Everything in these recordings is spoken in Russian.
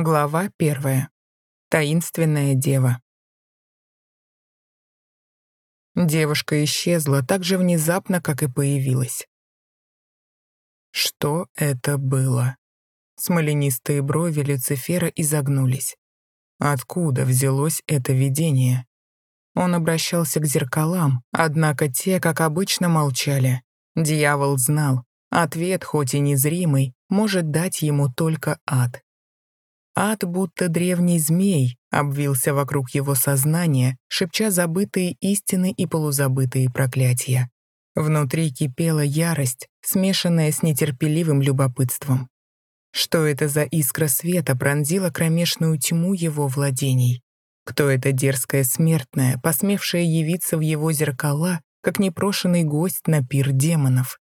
Глава первая. Таинственная дева. Девушка исчезла так же внезапно, как и появилась. Что это было? Смоленистые брови Люцифера изогнулись. Откуда взялось это видение? Он обращался к зеркалам, однако те, как обычно, молчали. Дьявол знал, ответ, хоть и незримый, может дать ему только ад. Ад, будто древний змей, обвился вокруг его сознания, шепча забытые истины и полузабытые проклятия. Внутри кипела ярость, смешанная с нетерпеливым любопытством. Что это за искра света пронзила кромешную тьму его владений? Кто эта дерзкая смертная, посмевшая явиться в его зеркала, как непрошенный гость на пир демонов?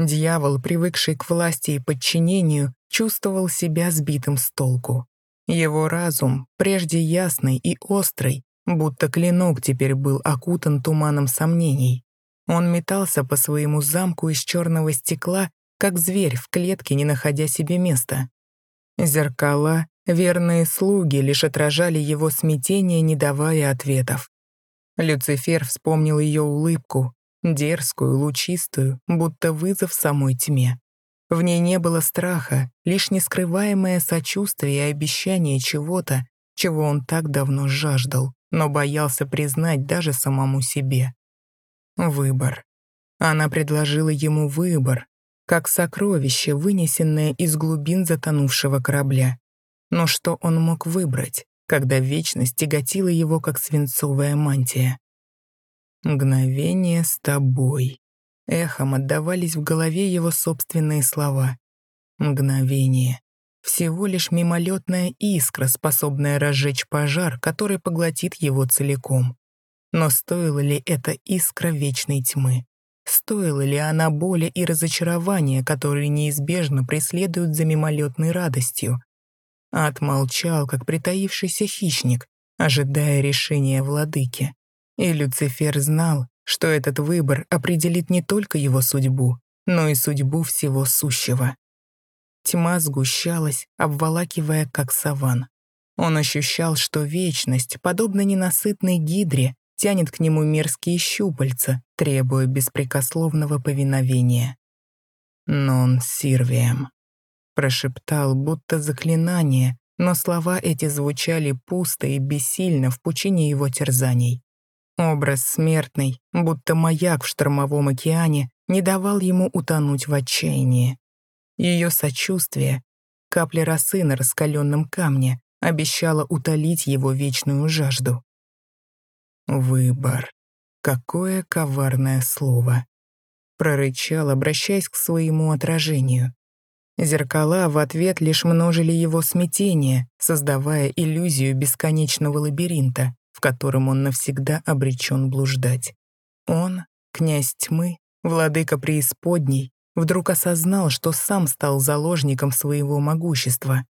Дьявол, привыкший к власти и подчинению, чувствовал себя сбитым с толку. Его разум, прежде ясный и острый, будто клинок теперь был окутан туманом сомнений. Он метался по своему замку из черного стекла, как зверь в клетке, не находя себе места. Зеркала, верные слуги, лишь отражали его смятение, не давая ответов. Люцифер вспомнил ее улыбку, дерзкую, лучистую, будто вызов самой тьме. В ней не было страха, лишь нескрываемое сочувствие и обещание чего-то, чего он так давно жаждал, но боялся признать даже самому себе. Выбор. Она предложила ему выбор, как сокровище, вынесенное из глубин затонувшего корабля. Но что он мог выбрать, когда вечность тяготила его, как свинцовая мантия? «Мгновение с тобой», Эхом отдавались в голове его собственные слова. Мгновение. Всего лишь мимолетная искра, способная разжечь пожар, который поглотит его целиком. Но стоила ли эта искра вечной тьмы? Стоила ли она боли и разочарования, которые неизбежно преследуют за мимолетной радостью? Ад молчал, как притаившийся хищник, ожидая решения владыки. И Люцифер знал, что этот выбор определит не только его судьбу, но и судьбу всего сущего. Тьма сгущалась, обволакивая как саван. Он ощущал, что вечность, подобно ненасытной гидре, тянет к нему мерзкие щупальца, требуя беспрекословного повиновения. «Нон сирвием», — прошептал, будто заклинание, но слова эти звучали пусто и бессильно в пучине его терзаний. Образ смертный, будто маяк в штормовом океане, не давал ему утонуть в отчаянии. Ее сочувствие, капля росы на раскаленном камне, обещала утолить его вечную жажду. «Выбор. Какое коварное слово!» прорычал, обращаясь к своему отражению. Зеркала в ответ лишь множили его смятение, создавая иллюзию бесконечного лабиринта в котором он навсегда обречен блуждать. Он, князь тьмы, владыка преисподней, вдруг осознал, что сам стал заложником своего могущества.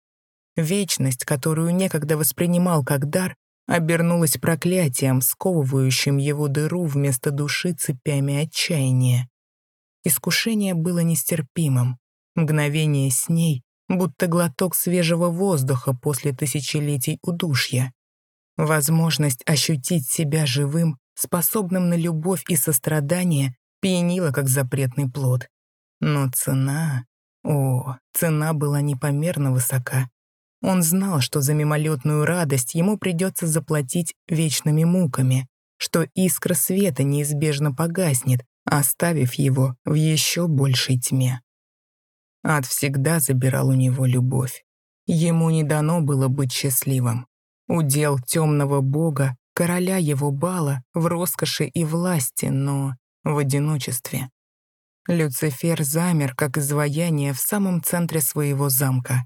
Вечность, которую некогда воспринимал как дар, обернулась проклятием, сковывающим его дыру вместо души цепями отчаяния. Искушение было нестерпимым. Мгновение с ней, будто глоток свежего воздуха после тысячелетий удушья. Возможность ощутить себя живым, способным на любовь и сострадание, пьянила как запретный плод. Но цена... О, цена была непомерно высока. Он знал, что за мимолетную радость ему придется заплатить вечными муками, что искра света неизбежно погаснет, оставив его в еще большей тьме. Ад всегда забирал у него любовь. Ему не дано было быть счастливым. Удел темного бога, короля его бала, в роскоши и власти, но в одиночестве. Люцифер замер, как изваяние, в самом центре своего замка.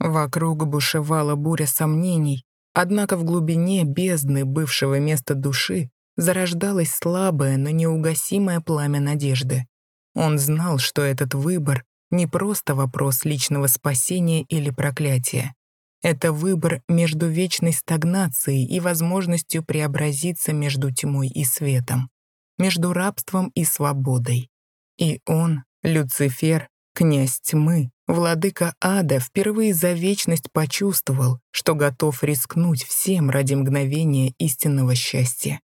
Вокруг бушевала буря сомнений, однако в глубине бездны бывшего места души зарождалось слабое, но неугасимое пламя надежды. Он знал, что этот выбор — не просто вопрос личного спасения или проклятия. Это выбор между вечной стагнацией и возможностью преобразиться между тьмой и светом, между рабством и свободой. И он, Люцифер, князь тьмы, владыка ада впервые за вечность почувствовал, что готов рискнуть всем ради мгновения истинного счастья.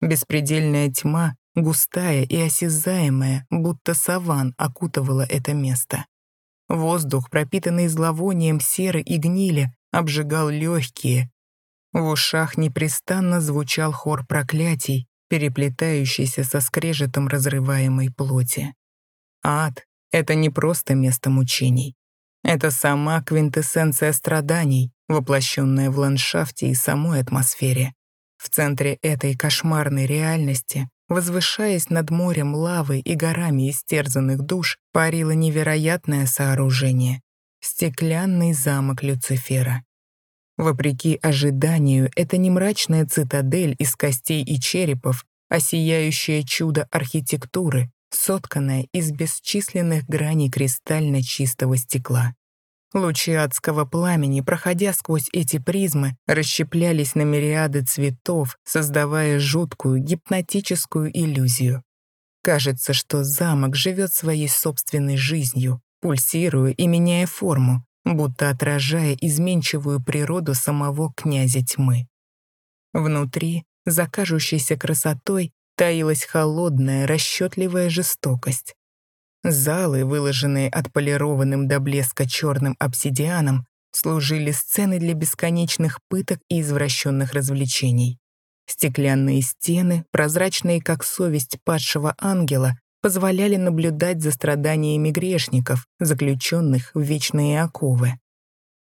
Беспредельная тьма, густая и осязаемая, будто саван окутывала это место. Воздух, пропитанный зловонием серы и гнили, обжигал легкие. В ушах непрестанно звучал хор проклятий, переплетающийся со скрежетом разрываемой плоти. Ад — это не просто место мучений. Это сама квинтэссенция страданий, воплощенная в ландшафте и самой атмосфере. В центре этой кошмарной реальности, возвышаясь над морем лавы и горами истерзанных душ, парило невероятное сооружение — стеклянный замок Люцифера. Вопреки ожиданию, это не мрачная цитадель из костей и черепов, а сияющее чудо архитектуры, сотканное из бесчисленных граней кристально чистого стекла. Лучи адского пламени, проходя сквозь эти призмы, расщеплялись на мириады цветов, создавая жуткую гипнотическую иллюзию. Кажется, что замок живет своей собственной жизнью, пульсируя и меняя форму, будто отражая изменчивую природу самого князя тьмы. Внутри, за кажущейся красотой, таилась холодная, расчетливая жестокость. Залы, выложенные отполированным до блеска черным обсидианом, служили сценой для бесконечных пыток и извращенных развлечений. Стеклянные стены, прозрачные как совесть падшего ангела, позволяли наблюдать за страданиями грешников, заключенных в вечные оковы.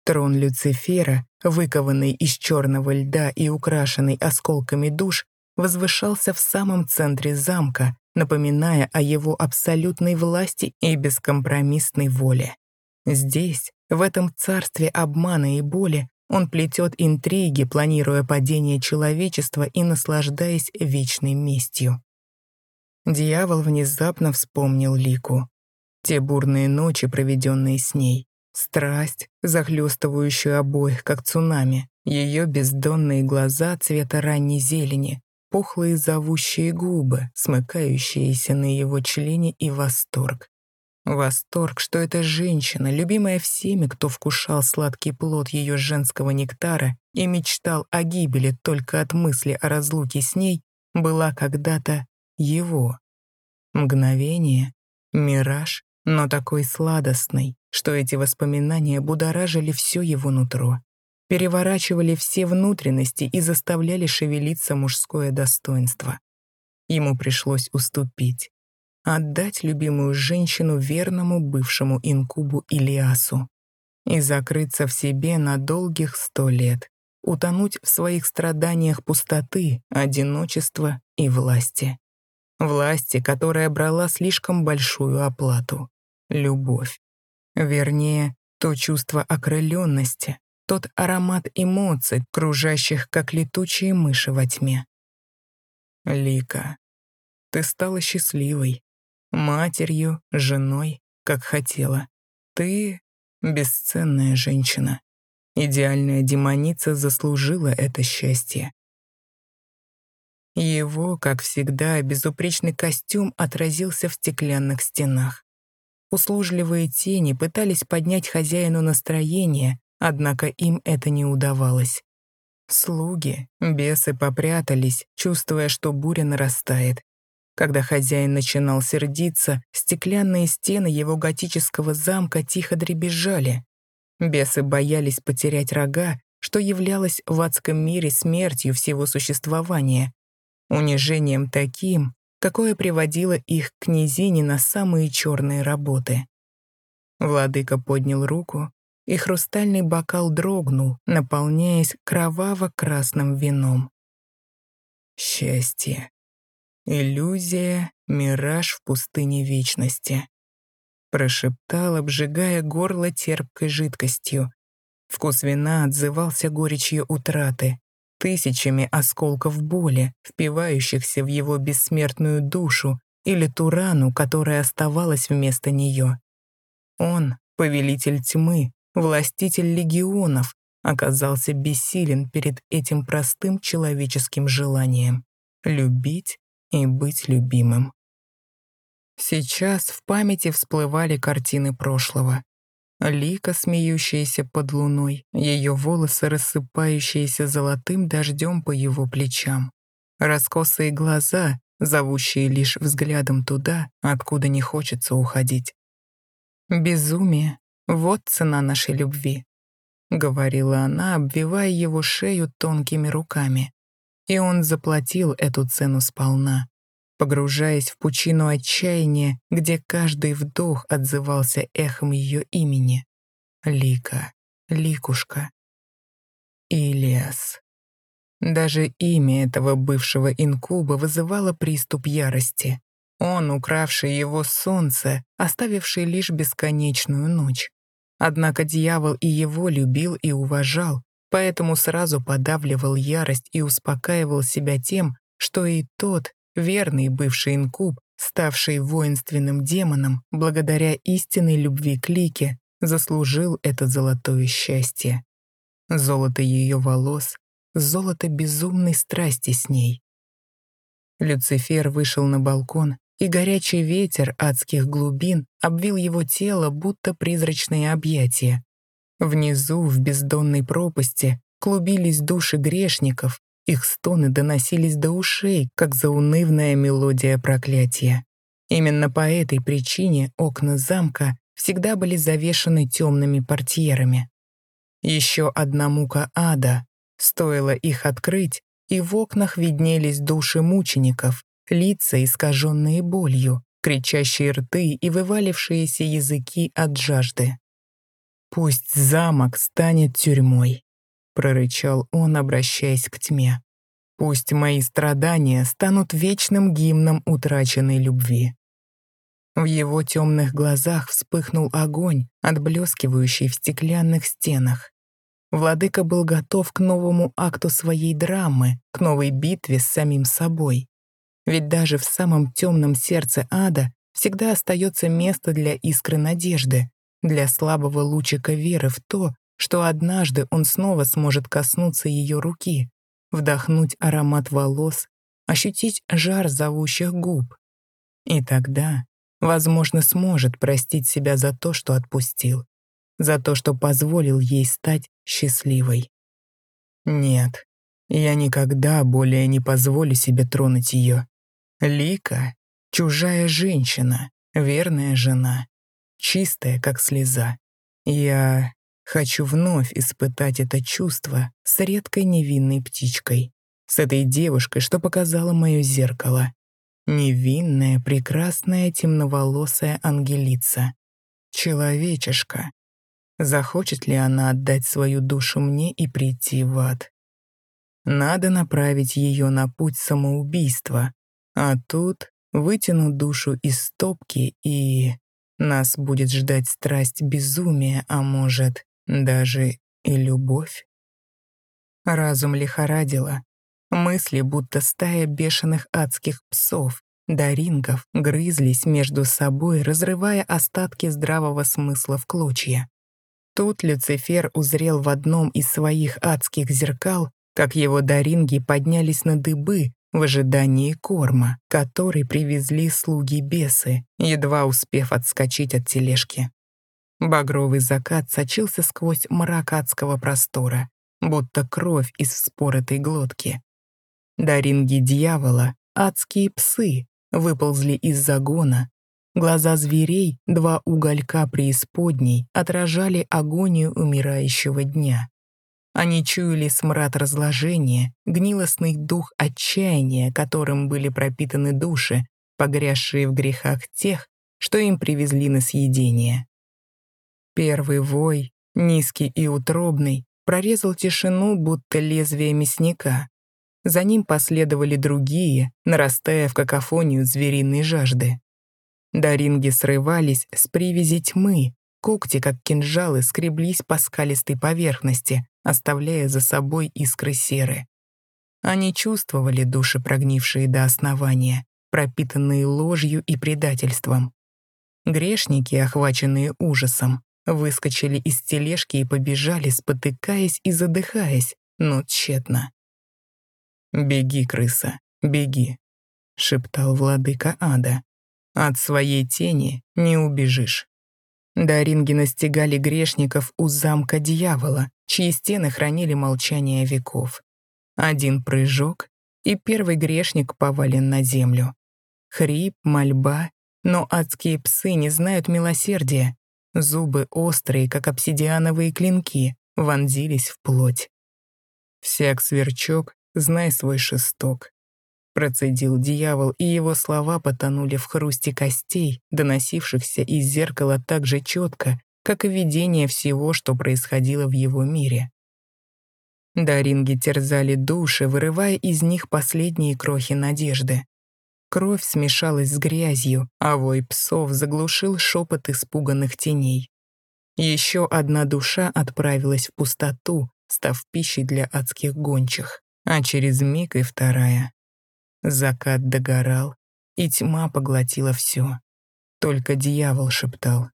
Трон Люцифера, выкованный из черного льда и украшенный осколками душ, возвышался в самом центре замка, напоминая о его абсолютной власти и бескомпромиссной воле. Здесь, в этом царстве обмана и боли, он плетет интриги, планируя падение человечества и наслаждаясь вечной местью. Дьявол внезапно вспомнил Лику. Те бурные ночи, проведенные с ней. Страсть, захлестывающую обоих, как цунами. Ее бездонные глаза цвета ранней зелени. Пухлые зовущие губы, смыкающиеся на его члене и восторг. Восторг, что эта женщина, любимая всеми, кто вкушал сладкий плод ее женского нектара и мечтал о гибели только от мысли о разлуке с ней, была когда-то его. Мгновение, мираж, но такой сладостный, что эти воспоминания будоражили все его нутро, переворачивали все внутренности и заставляли шевелиться мужское достоинство. Ему пришлось уступить, отдать любимую женщину верному бывшему инкубу Илиасу и закрыться в себе на долгих сто лет, утонуть в своих страданиях пустоты, одиночества и власти. Власти, которая брала слишком большую оплату. Любовь. Вернее, то чувство окрыленности, тот аромат эмоций, кружащих, как летучие мыши во тьме. Лика, ты стала счастливой. Матерью, женой, как хотела. Ты — бесценная женщина. Идеальная демоница заслужила это счастье. Его, как всегда, безупречный костюм отразился в стеклянных стенах. Услужливые тени пытались поднять хозяину настроение, однако им это не удавалось. Слуги, бесы попрятались, чувствуя, что буря нарастает. Когда хозяин начинал сердиться, стеклянные стены его готического замка тихо дребезжали. Бесы боялись потерять рога, что являлось в адском мире смертью всего существования, унижением таким, какое приводило их к князине на самые черные работы. Владыка поднял руку, и хрустальный бокал дрогнул, наполняясь кроваво-красным вином. Счастье. Иллюзия, мираж в пустыне вечности. Прошептал, обжигая горло терпкой жидкостью. Вкус вина отзывался горечью утраты, тысячами осколков боли, впивающихся в его бессмертную душу или ту рану, которая оставалась вместо нее. Он, повелитель тьмы, властитель легионов, оказался бессилен перед этим простым человеческим желанием — любить и быть любимым. Сейчас в памяти всплывали картины прошлого. Лика, смеющаяся под луной, ее волосы, рассыпающиеся золотым дождем по его плечам. Раскосые глаза, зовущие лишь взглядом туда, откуда не хочется уходить. «Безумие — вот цена нашей любви», — говорила она, обвивая его шею тонкими руками. И он заплатил эту цену сполна, погружаясь в пучину отчаяния, где каждый вдох отзывался эхом ее имени. Лика, Ликушка. Илиас. Даже имя этого бывшего инкуба вызывало приступ ярости. Он, укравший его солнце, оставивший лишь бесконечную ночь. Однако дьявол и его любил и уважал, поэтому сразу подавливал ярость и успокаивал себя тем, что и тот, верный бывший инкуб, ставший воинственным демоном благодаря истинной любви к Лике, заслужил это золотое счастье. Золото ее волос, золото безумной страсти с ней. Люцифер вышел на балкон, и горячий ветер адских глубин обвил его тело, будто призрачные объятия. Внизу, в бездонной пропасти, клубились души грешников, их стоны доносились до ушей, как заунывная мелодия проклятия. Именно по этой причине окна замка всегда были завешаны темными портьерами. Еще одна мука ада, стоило их открыть, и в окнах виднелись души мучеников, лица, искаженные болью, кричащие рты и вывалившиеся языки от жажды. «Пусть замок станет тюрьмой», прорычал он, обращаясь к тьме. «Пусть мои страдания станут вечным гимном утраченной любви». В его темных глазах вспыхнул огонь, отблескивающий в стеклянных стенах. Владыка был готов к новому акту своей драмы, к новой битве с самим собой. Ведь даже в самом темном сердце ада всегда остается место для искры надежды, для слабого лучика веры в то, что однажды он снова сможет коснуться ее руки, вдохнуть аромат волос, ощутить жар зовущих губ. И тогда, возможно, сможет простить себя за то, что отпустил, за то, что позволил ей стать счастливой. Нет, я никогда более не позволю себе тронуть ее. Лика — чужая женщина, верная жена, чистая, как слеза. Я Хочу вновь испытать это чувство с редкой невинной птичкой, с этой девушкой, что показала мое зеркало. Невинная, прекрасная, темноволосая ангелица. Человечешка. Захочет ли она отдать свою душу мне и прийти в ад? Надо направить ее на путь самоубийства, а тут вытяну душу из стопки и... Нас будет ждать страсть безумия, а может, даже и любовь. Разум лихорадило. Мысли, будто стая бешеных адских псов, дарингов, грызлись между собой, разрывая остатки здравого смысла в клочья. Тут Люцифер узрел в одном из своих адских зеркал, как его даринги поднялись на дыбы в ожидании корма, который привезли слуги-бесы, едва успев отскочить от тележки. Багровый закат сочился сквозь мрак адского простора, будто кровь из вспоротой глотки. Даринги дьявола, адские псы, выползли из загона. Глаза зверей, два уголька преисподней, отражали агонию умирающего дня. Они чуяли смрад разложения, гнилостный дух отчаяния, которым были пропитаны души, погрязшие в грехах тех, что им привезли на съедение. Первый вой, низкий и утробный, прорезал тишину, будто лезвие мясника. За ним последовали другие, нарастая в какофонию звериной жажды. Даринги срывались с привязи тьмы, когти, как кинжалы, скреблись по скалистой поверхности, оставляя за собой искры серы. Они чувствовали души, прогнившие до основания, пропитанные ложью и предательством. Грешники, охваченные ужасом, выскочили из тележки и побежали, спотыкаясь и задыхаясь, но тщетно. «Беги, крыса, беги», — шептал владыка ада. «От своей тени не убежишь». Даринги настигали грешников у замка дьявола, чьи стены хранили молчание веков. Один прыжок, и первый грешник повален на землю. Хрип, мольба, но адские псы не знают милосердия. Зубы острые, как обсидиановые клинки, вонзились в плоть. «Всяк сверчок, знай свой шесток», Процедил дьявол, и его слова потонули в хрусте костей, доносившихся из зеркала так же четко, как и видение всего, что происходило в его мире. Даринги терзали души, вырывая из них последние крохи надежды. Кровь смешалась с грязью, а вой псов заглушил шепот испуганных теней. Еще одна душа отправилась в пустоту, став пищей для адских гончих, а через миг и вторая. Закат догорал, и тьма поглотила все. Только дьявол шептал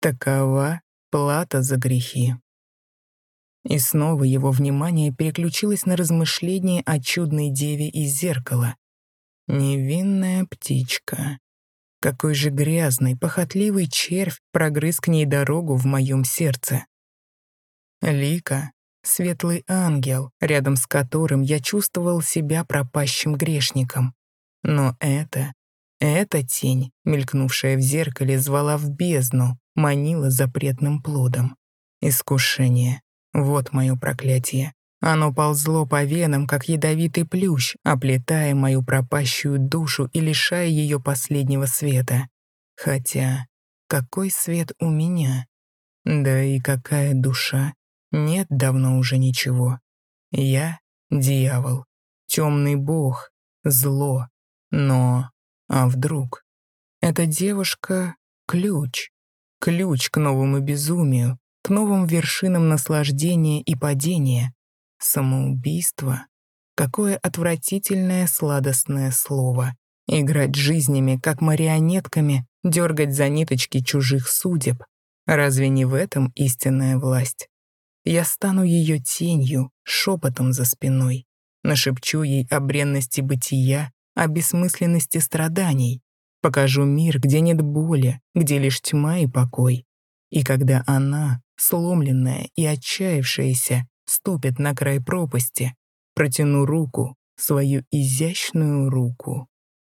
«Такова плата за грехи». И снова его внимание переключилось на размышления о чудной деве из зеркала. Невинная птичка. Какой же грязный, похотливый червь прогрыз к ней дорогу в моем сердце. Лика светлый ангел, рядом с которым я чувствовал себя пропащим грешником. Но это, эта тень, мелькнувшая в зеркале, звала в бездну, манила запретным плодом. Искушение. Вот мое проклятие. Оно ползло по венам, как ядовитый плющ, оплетая мою пропащую душу и лишая ее последнего света. Хотя, какой свет у меня? Да и какая душа? Нет давно уже ничего. Я — дьявол, темный бог, зло. Но, а вдруг? Эта девушка — ключ. Ключ к новому безумию, к новым вершинам наслаждения и падения. Самоубийство. Какое отвратительное сладостное слово. Играть жизнями, как марионетками, дергать за ниточки чужих судеб. Разве не в этом истинная власть? Я стану ее тенью, шепотом за спиной. Нашепчу ей о бренности бытия, о бессмысленности страданий. Покажу мир, где нет боли, где лишь тьма и покой. И когда она, сломленная и отчаявшаяся, ступит на край пропасти, протяну руку, свою изящную руку.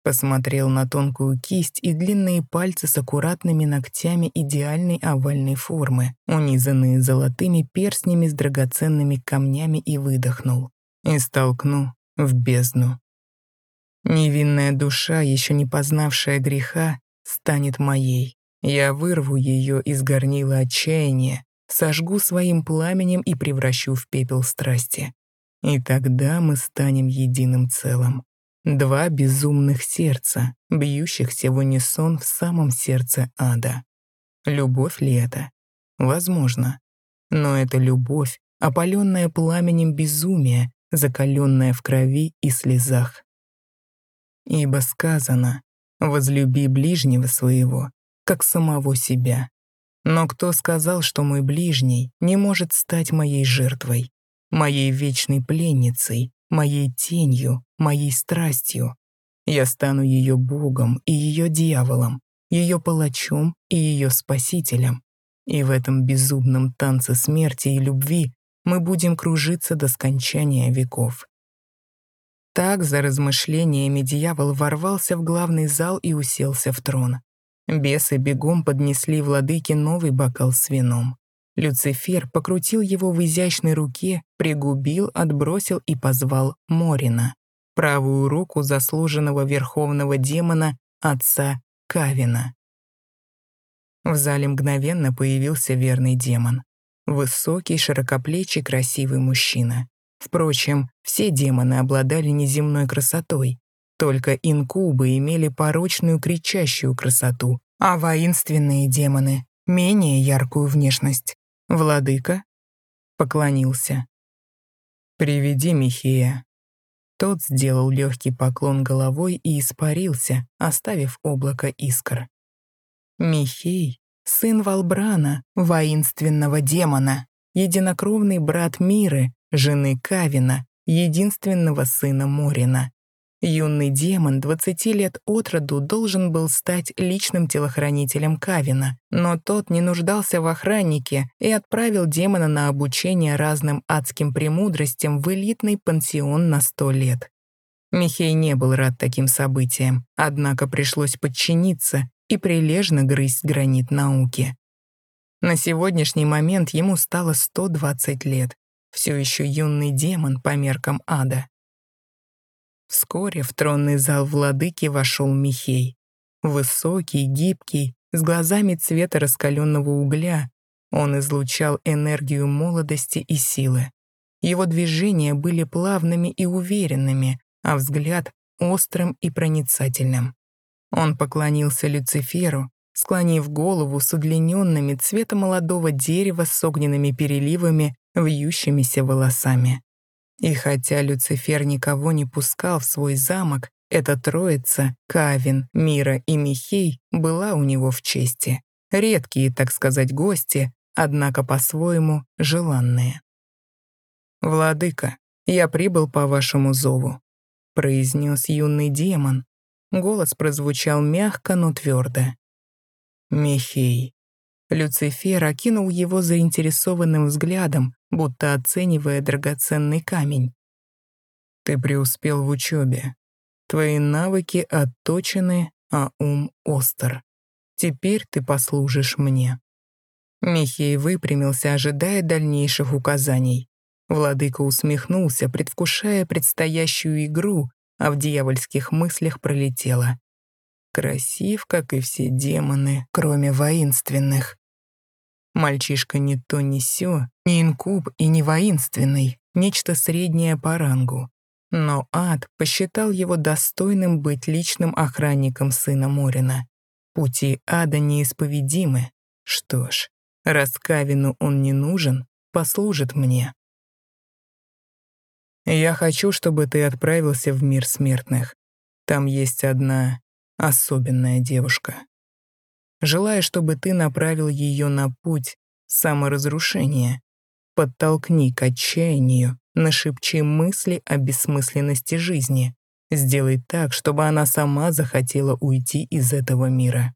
Посмотрел на тонкую кисть и длинные пальцы с аккуратными ногтями идеальной овальной формы, унизанные золотыми перстнями с драгоценными камнями и выдохнул. И столкну в бездну. Невинная душа, еще не познавшая греха, станет моей. Я вырву ее из горнила отчаяния, сожгу своим пламенем и превращу в пепел страсти. И тогда мы станем единым целым. Два безумных сердца, бьющихся в унисон в самом сердце ада. Любовь ли это? Возможно. Но это любовь, опаленная пламенем безумия, закаленная в крови и слезах. Ибо сказано, возлюби ближнего своего, как самого себя. Но кто сказал, что мой ближний не может стать моей жертвой, моей вечной пленницей, моей тенью, моей страстью. Я стану ее богом и ее дьяволом, ее палачом и ее спасителем. И в этом безумном танце смерти и любви мы будем кружиться до скончания веков. Так, за размышлениями, дьявол ворвался в главный зал и уселся в трон. Бесы бегом поднесли владыке новый бокал с вином. Люцифер покрутил его в изящной руке, пригубил, отбросил и позвал Морина, правую руку заслуженного верховного демона отца Кавина. В зале мгновенно появился верный демон. Высокий, широкоплечий, красивый мужчина. Впрочем, все демоны обладали неземной красотой. Только инкубы имели порочную кричащую красоту, а воинственные демоны — менее яркую внешность. Владыка поклонился. «Приведи Михея». Тот сделал легкий поклон головой и испарился, оставив облако искр. Михей — сын Валбрана, воинственного демона, единокровный брат Миры, жены Кавина, единственного сына Морина. Юный демон 20 лет от роду должен был стать личным телохранителем Кавина, но тот не нуждался в охраннике и отправил демона на обучение разным адским премудростям в элитный пансион на 100 лет. Михей не был рад таким событиям, однако пришлось подчиниться и прилежно грызть гранит науки. На сегодняшний момент ему стало 120 лет, все еще юный демон по меркам ада. Вскоре в тронный зал владыки вошел Михей. Высокий, гибкий, с глазами цвета раскаленного угля, он излучал энергию молодости и силы. Его движения были плавными и уверенными, а взгляд — острым и проницательным. Он поклонился Люциферу, склонив голову с удлиненными цвета молодого дерева с огненными переливами, вьющимися волосами. И хотя Люцифер никого не пускал в свой замок, эта троица, Кавин, Мира и Михей, была у него в чести. Редкие, так сказать, гости, однако по-своему желанные. «Владыка, я прибыл по вашему зову», — произнес юный демон. Голос прозвучал мягко, но твердо. «Михей». Люцифер окинул его заинтересованным взглядом, будто оценивая драгоценный камень. Ты преуспел в учебе. Твои навыки отточены, а ум остр. Теперь ты послужишь мне. Михей выпрямился, ожидая дальнейших указаний. Владыка усмехнулся, предвкушая предстоящую игру, а в дьявольских мыслях пролетело. Красив, как и все демоны, кроме воинственных. Мальчишка не то не сё, не инкуб и не воинственный, нечто среднее по рангу. Но ад посчитал его достойным быть личным охранником сына Морина. Пути ада неисповедимы. Что ж, раз Кавину он не нужен, послужит мне. Я хочу, чтобы ты отправился в мир смертных. Там есть одна особенная девушка желая, чтобы ты направил ее на путь саморазрушения. Подтолкни к отчаянию, нашепчи мысли о бессмысленности жизни. Сделай так, чтобы она сама захотела уйти из этого мира.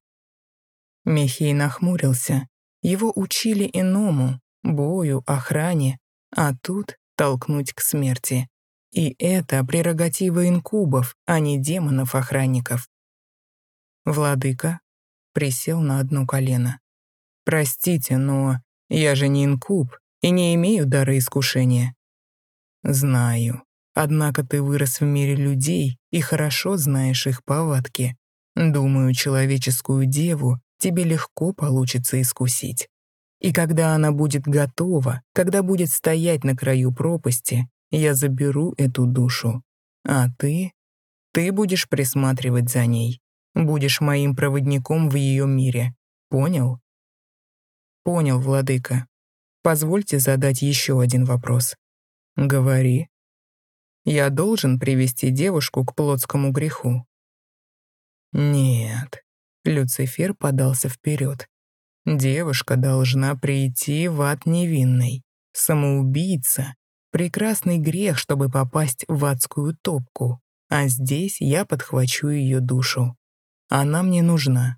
Михей нахмурился. Его учили иному, бою, охране, а тут толкнуть к смерти. И это прерогатива инкубов, а не демонов-охранников. Владыка присел на одно колено. «Простите, но я же не инкуб и не имею дара искушения». «Знаю. Однако ты вырос в мире людей и хорошо знаешь их повадки. Думаю, человеческую деву тебе легко получится искусить. И когда она будет готова, когда будет стоять на краю пропасти, я заберу эту душу. А ты? Ты будешь присматривать за ней. Будешь моим проводником в ее мире. Понял? Понял, владыка. Позвольте задать еще один вопрос. Говори. Я должен привести девушку к плотскому греху? Нет. Люцифер подался вперед. Девушка должна прийти в ад невинной. Самоубийца. Прекрасный грех, чтобы попасть в адскую топку. А здесь я подхвачу ее душу. Она мне нужна.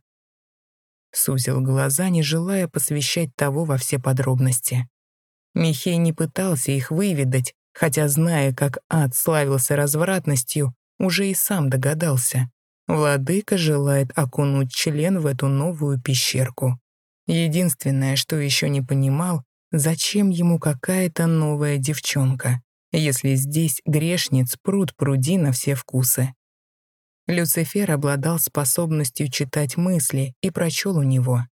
Сузил глаза, не желая посвящать того во все подробности. Михей не пытался их выведать, хотя, зная, как ад славился развратностью, уже и сам догадался. Владыка желает окунуть член в эту новую пещерку. Единственное, что еще не понимал, зачем ему какая-то новая девчонка, если здесь грешниц пруд пруди на все вкусы. Люцифер обладал способностью читать мысли и прочел у него.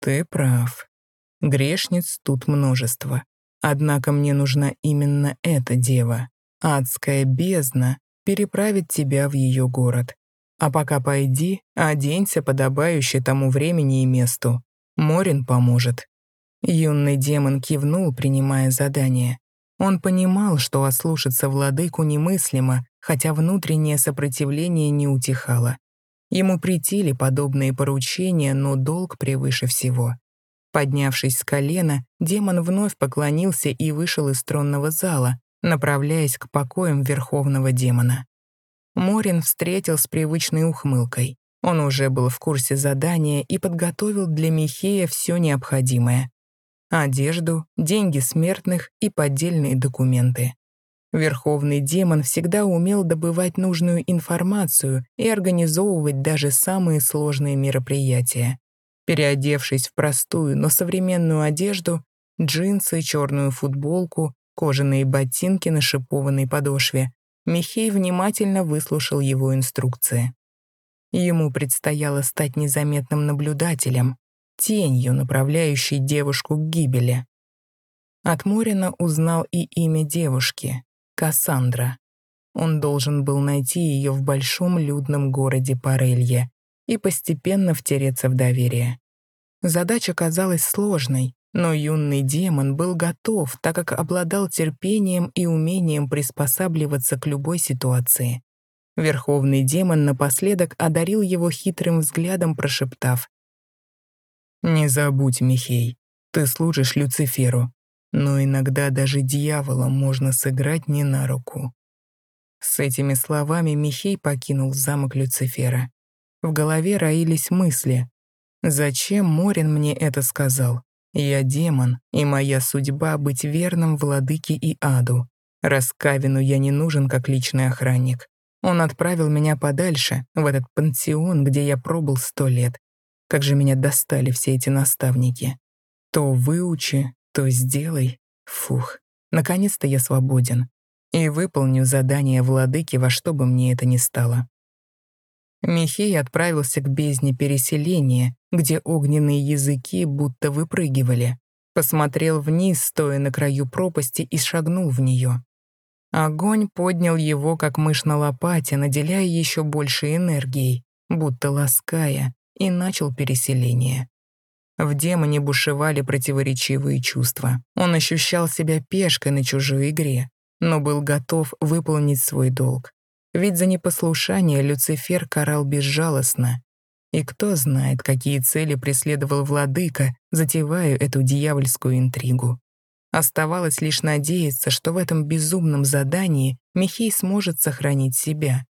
«Ты прав. Грешниц тут множество. Однако мне нужна именно эта дева. Адская бездна переправит тебя в ее город. А пока пойди, оденься подобающе тому времени и месту. Морин поможет». Юный демон кивнул, принимая задание. Он понимал, что ослушаться владыку немыслимо, хотя внутреннее сопротивление не утихало. Ему притили подобные поручения, но долг превыше всего. Поднявшись с колена, демон вновь поклонился и вышел из тронного зала, направляясь к покоям верховного демона. Морин встретил с привычной ухмылкой. Он уже был в курсе задания и подготовил для Михея все необходимое. Одежду, деньги смертных и поддельные документы. Верховный демон всегда умел добывать нужную информацию и организовывать даже самые сложные мероприятия. Переодевшись в простую, но современную одежду, джинсы, черную футболку, кожаные ботинки на шипованной подошве, Михей внимательно выслушал его инструкции. Ему предстояло стать незаметным наблюдателем, тенью, направляющей девушку к гибели. От Морина узнал и имя девушки — Кассандра. Он должен был найти ее в большом людном городе Парелье и постепенно втереться в доверие. Задача казалась сложной, но юный демон был готов, так как обладал терпением и умением приспосабливаться к любой ситуации. Верховный демон напоследок одарил его хитрым взглядом, прошептав. «Не забудь, Михей, ты служишь Люциферу, но иногда даже дьяволом можно сыграть не на руку». С этими словами Михей покинул замок Люцифера. В голове роились мысли. «Зачем Морин мне это сказал? Я демон, и моя судьба — быть верным владыке и аду. Раскавину я не нужен как личный охранник. Он отправил меня подальше, в этот пансион, где я пробыл сто лет. Как же меня достали все эти наставники. То выучи, то сделай. Фух, наконец-то я свободен. И выполню задание владыки во что бы мне это ни стало. Михей отправился к бездне переселения, где огненные языки будто выпрыгивали. Посмотрел вниз, стоя на краю пропасти, и шагнул в нее. Огонь поднял его, как мышь на лопате, наделяя еще большей энергией, будто лаская, и начал переселение. В демоне бушевали противоречивые чувства. Он ощущал себя пешкой на чужой игре, но был готов выполнить свой долг. Ведь за непослушание Люцифер карал безжалостно. И кто знает, какие цели преследовал владыка, затевая эту дьявольскую интригу. Оставалось лишь надеяться, что в этом безумном задании Михей сможет сохранить себя.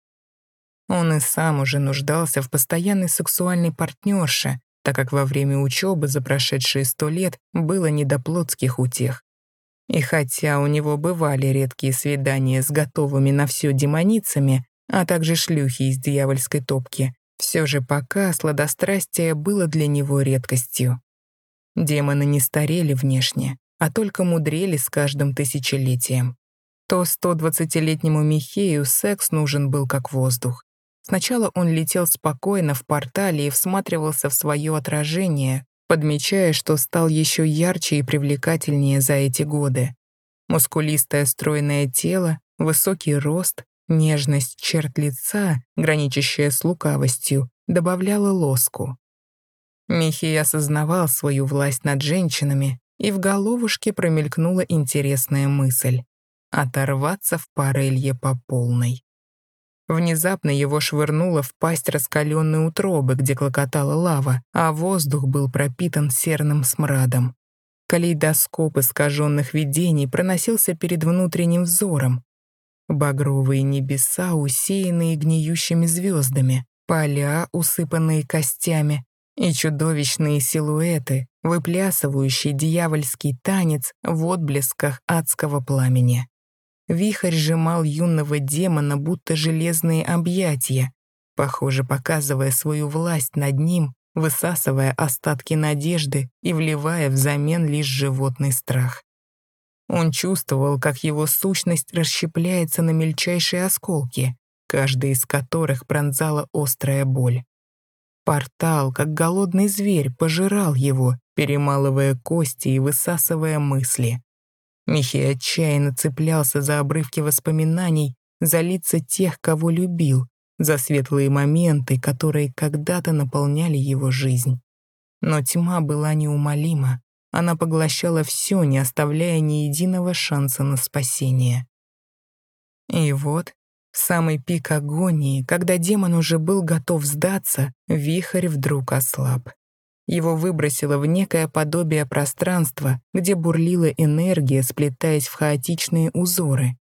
Он и сам уже нуждался в постоянной сексуальной партнерше, так как во время учебы за прошедшие сто лет было не до плотских утех. И хотя у него бывали редкие свидания с готовыми на все демоницами, а также шлюхи из дьявольской топки, все же пока сладострастие было для него редкостью. Демоны не старели внешне, а только мудрели с каждым тысячелетием. То 120-летнему Михею секс нужен был как воздух. Сначала он летел спокойно в портале и всматривался в свое отражение, подмечая, что стал еще ярче и привлекательнее за эти годы. Мускулистое стройное тело, высокий рост, нежность черт лица, граничащая с лукавостью, добавляла лоску. Михей осознавал свою власть над женщинами, и в головушке промелькнула интересная мысль — оторваться в парелье по полной. Внезапно его швырнуло в пасть раскаленной утробы, где клокотала лава, а воздух был пропитан серным смрадом. Калейдоскоп искаженных видений проносился перед внутренним взором. Багровые небеса, усеянные гниющими звездами, поля, усыпанные костями, и чудовищные силуэты, выплясывающий дьявольский танец в отблесках адского пламени. Вихрь сжимал юного демона, будто железные объятия, похоже, показывая свою власть над ним, высасывая остатки надежды и вливая взамен лишь животный страх. Он чувствовал, как его сущность расщепляется на мельчайшие осколки, каждый из которых пронзала острая боль. Портал, как голодный зверь, пожирал его, перемалывая кости и высасывая мысли. Михей отчаянно цеплялся за обрывки воспоминаний, за лица тех, кого любил, за светлые моменты, которые когда-то наполняли его жизнь. Но тьма была неумолима. Она поглощала все, не оставляя ни единого шанса на спасение. И вот в самый пик агонии, когда демон уже был готов сдаться, вихрь вдруг ослаб. Его выбросило в некое подобие пространства, где бурлила энергия, сплетаясь в хаотичные узоры.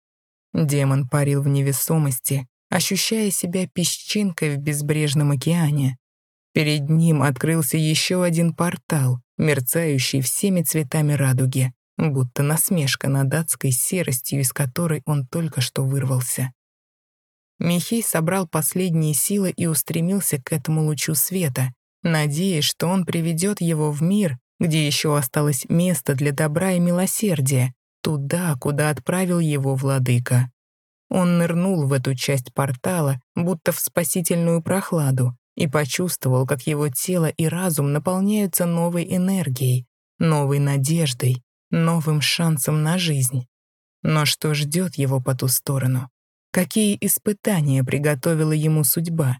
Демон парил в невесомости, ощущая себя песчинкой в безбрежном океане. Перед ним открылся еще один портал, мерцающий всеми цветами радуги, будто насмешка над адской серостью, из которой он только что вырвался. Михей собрал последние силы и устремился к этому лучу света, надеясь, что он приведет его в мир, где еще осталось место для добра и милосердия, туда, куда отправил его владыка. Он нырнул в эту часть портала, будто в спасительную прохладу, и почувствовал, как его тело и разум наполняются новой энергией, новой надеждой, новым шансом на жизнь. Но что ждет его по ту сторону? Какие испытания приготовила ему судьба?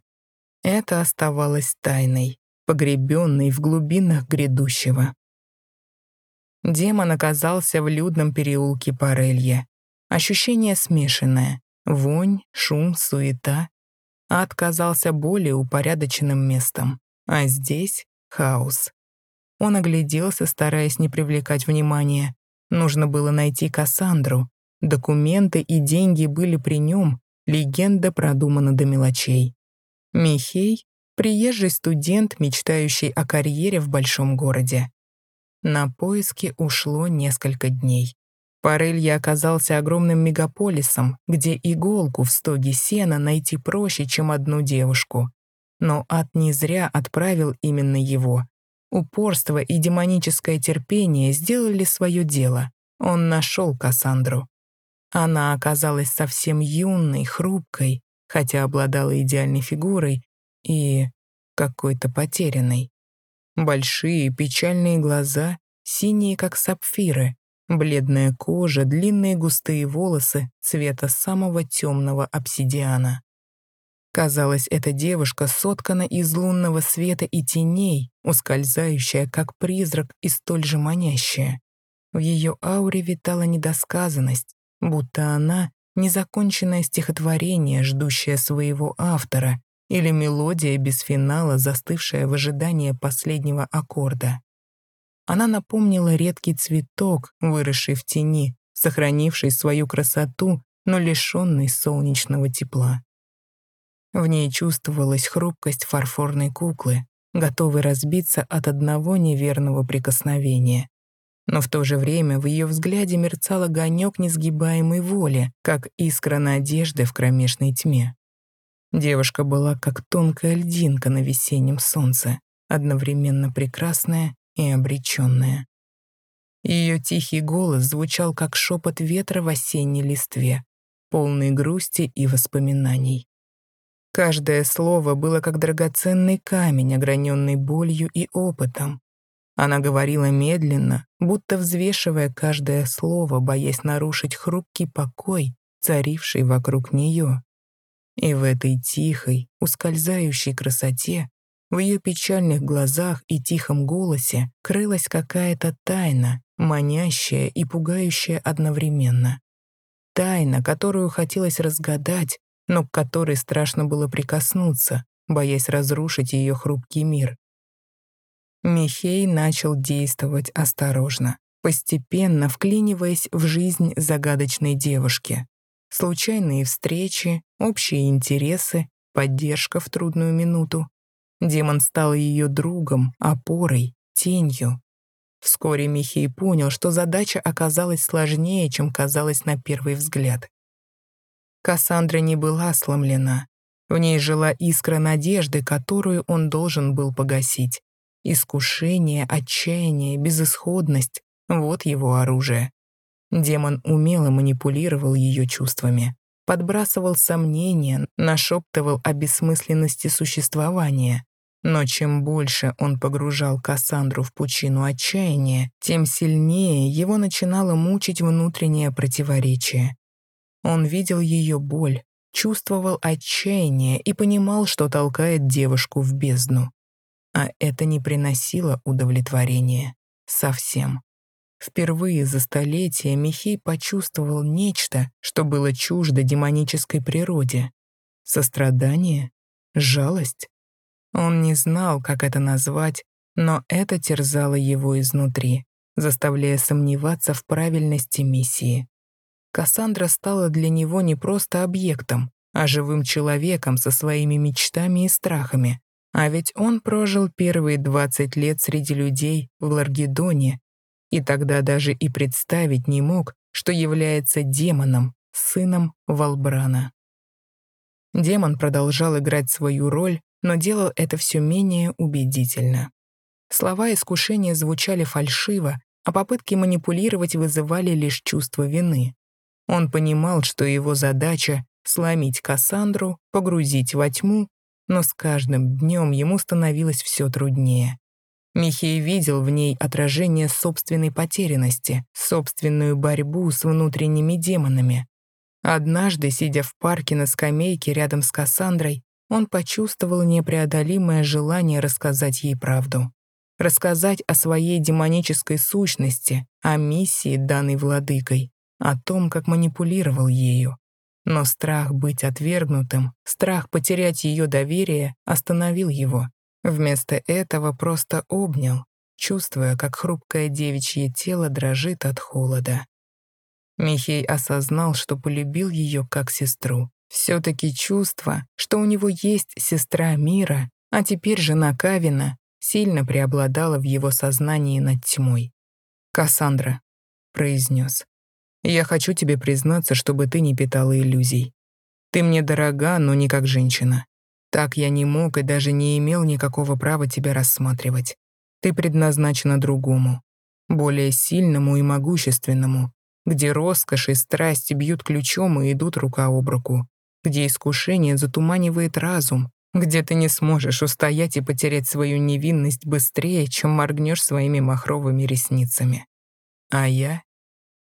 Это оставалось тайной, погребенной в глубинах грядущего. Демон оказался в людном переулке Парелье. Ощущение смешанное. Вонь, шум, суета. Ад казался более упорядоченным местом. А здесь — хаос. Он огляделся, стараясь не привлекать внимания. Нужно было найти Кассандру, Документы и деньги были при нем, легенда продумана до мелочей. Михей — приезжий студент, мечтающий о карьере в большом городе. На поиски ушло несколько дней. Парелья оказался огромным мегаполисом, где иголку в стоге сена найти проще, чем одну девушку. Но ад не зря отправил именно его. Упорство и демоническое терпение сделали свое дело. Он нашел Кассандру. Она оказалась совсем юной, хрупкой, хотя обладала идеальной фигурой и какой-то потерянной. Большие печальные глаза, синие как сапфиры, бледная кожа, длинные густые волосы цвета самого темного обсидиана. Казалось, эта девушка соткана из лунного света и теней, ускользающая как призрак и столь же манящая. В ее ауре витала недосказанность, будто она — незаконченное стихотворение, ждущее своего автора, или мелодия без финала, застывшая в ожидании последнего аккорда. Она напомнила редкий цветок, выросший в тени, сохранивший свою красоту, но лишенный солнечного тепла. В ней чувствовалась хрупкость фарфорной куклы, готовой разбиться от одного неверного прикосновения но в то же время в ее взгляде мерцал огонек несгибаемой воли, как искра надежды в кромешной тьме. Девушка была как тонкая льдинка на весеннем солнце, одновременно прекрасная и обреченная. Ее тихий голос звучал как шепот ветра в осенней листве, полный грусти и воспоминаний. Каждое слово было как драгоценный камень, ограненный болью и опытом, она говорила медленно, будто взвешивая каждое слово, боясь нарушить хрупкий покой, царивший вокруг нее. И в этой тихой, ускользающей красоте, в ее печальных глазах и тихом голосе крылась какая-то тайна, манящая и пугающая одновременно. Тайна, которую хотелось разгадать, но к которой страшно было прикоснуться, боясь разрушить ее хрупкий мир. Михей начал действовать осторожно, постепенно вклиниваясь в жизнь загадочной девушки. Случайные встречи, общие интересы, поддержка в трудную минуту. Демон стал ее другом, опорой, тенью. Вскоре Михей понял, что задача оказалась сложнее, чем казалось на первый взгляд. Кассандра не была сломлена. В ней жила искра надежды, которую он должен был погасить. Искушение, отчаяние, безысходность — вот его оружие. Демон умело манипулировал ее чувствами, подбрасывал сомнения, нашептывал о бессмысленности существования. Но чем больше он погружал Кассандру в пучину отчаяния, тем сильнее его начинало мучить внутреннее противоречие. Он видел ее боль, чувствовал отчаяние и понимал, что толкает девушку в бездну. А это не приносило удовлетворения. Совсем. Впервые за столетия Михей почувствовал нечто, что было чуждо демонической природе. Сострадание? Жалость? Он не знал, как это назвать, но это терзало его изнутри, заставляя сомневаться в правильности миссии. Кассандра стала для него не просто объектом, а живым человеком со своими мечтами и страхами. А ведь он прожил первые 20 лет среди людей в Ларгедоне, и тогда даже и представить не мог, что является демоном, сыном Валбрана. Демон продолжал играть свою роль, но делал это все менее убедительно. Слова искушения звучали фальшиво, а попытки манипулировать вызывали лишь чувство вины. Он понимал, что его задача — сломить Кассандру, погрузить во тьму, но с каждым днем ему становилось все труднее. Михей видел в ней отражение собственной потерянности, собственную борьбу с внутренними демонами. Однажды, сидя в парке на скамейке рядом с Кассандрой, он почувствовал непреодолимое желание рассказать ей правду. Рассказать о своей демонической сущности, о миссии, данной владыкой, о том, как манипулировал ею. Но страх быть отвергнутым, страх потерять ее доверие остановил его. Вместо этого просто обнял, чувствуя, как хрупкое девичье тело дрожит от холода. Михей осознал, что полюбил ее как сестру. Все-таки чувство, что у него есть сестра Мира, а теперь жена Кавина, сильно преобладало в его сознании над тьмой. «Кассандра», — произнес, — «я хочу тебе признаться, чтобы ты не питала иллюзий. Ты мне дорога, но не как женщина. Так я не мог и даже не имел никакого права тебя рассматривать. Ты предназначена другому, более сильному и могущественному, где роскошь и страсть бьют ключом и идут рука об руку, где искушение затуманивает разум, где ты не сможешь устоять и потерять свою невинность быстрее, чем моргнешь своими махровыми ресницами. А я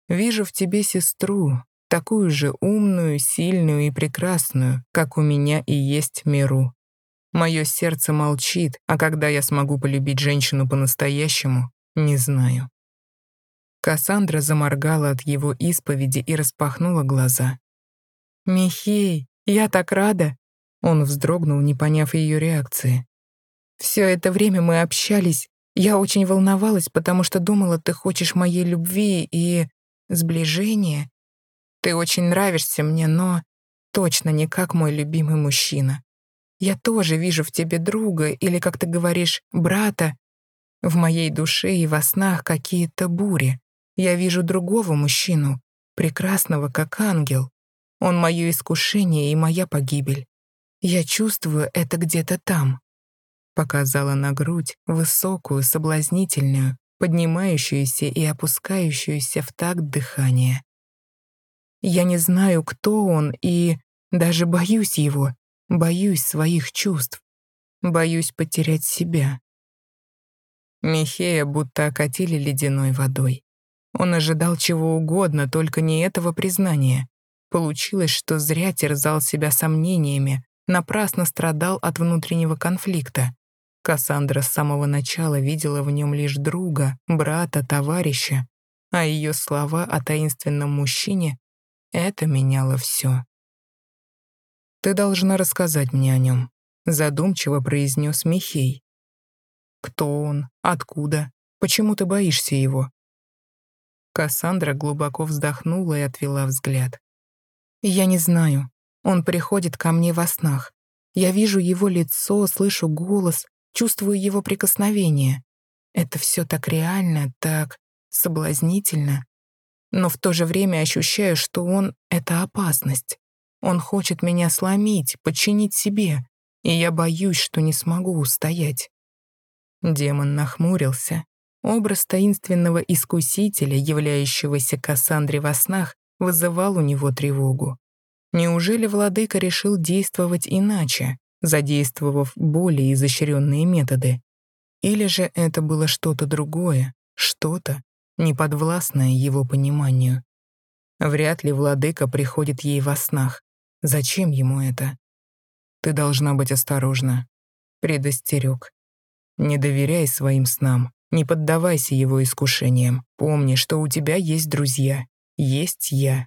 вижу в тебе сестру, такую же умную, сильную и прекрасную, как у меня и есть Миру. Мое сердце молчит, а когда я смогу полюбить женщину по-настоящему, не знаю. Кассандра заморгала от его исповеди и распахнула глаза. «Михей, я так рада!» Он вздрогнул, не поняв ее реакции. «Все это время мы общались. Я очень волновалась, потому что думала, ты хочешь моей любви и сближения. Ты очень нравишься мне, но точно не как мой любимый мужчина. Я тоже вижу в тебе друга или, как ты говоришь, брата. В моей душе и во снах какие-то бури. Я вижу другого мужчину, прекрасного, как ангел. Он мое искушение и моя погибель. Я чувствую это где-то там. Показала на грудь, высокую, соблазнительную, поднимающуюся и опускающуюся в такт дыхания. Я не знаю, кто он, и даже боюсь его, боюсь своих чувств, боюсь потерять себя. Михея будто окатили ледяной водой. Он ожидал чего угодно, только не этого признания. Получилось, что зря терзал себя сомнениями, напрасно страдал от внутреннего конфликта. Кассандра с самого начала видела в нем лишь друга, брата, товарища, а ее слова о таинственном мужчине это меняло все. «Ты должна рассказать мне о нем», — задумчиво произнес Михей. «Кто он? Откуда? Почему ты боишься его?» Кассандра глубоко вздохнула и отвела взгляд. «Я не знаю. Он приходит ко мне во снах. Я вижу его лицо, слышу голос, чувствую его прикосновение. Это все так реально, так соблазнительно но в то же время ощущаю, что он — это опасность. Он хочет меня сломить, подчинить себе, и я боюсь, что не смогу устоять. Демон нахмурился. Образ таинственного искусителя, являющегося Кассандре во снах, вызывал у него тревогу. Неужели владыка решил действовать иначе, задействовав более изощренные методы? Или же это было что-то другое, что-то, неподвластная его пониманию. Вряд ли владыка приходит ей во снах. Зачем ему это? Ты должна быть осторожна. Предостерег. Не доверяй своим снам, не поддавайся его искушениям. Помни, что у тебя есть друзья, есть я.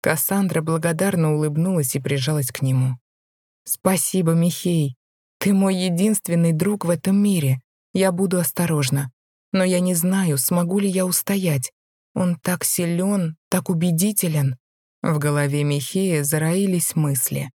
Кассандра благодарно улыбнулась и прижалась к нему. «Спасибо, Михей. Ты мой единственный друг в этом мире. Я буду осторожна. Но я не знаю, смогу ли я устоять. Он так силен, так убедителен. В голове Михея зароились мысли.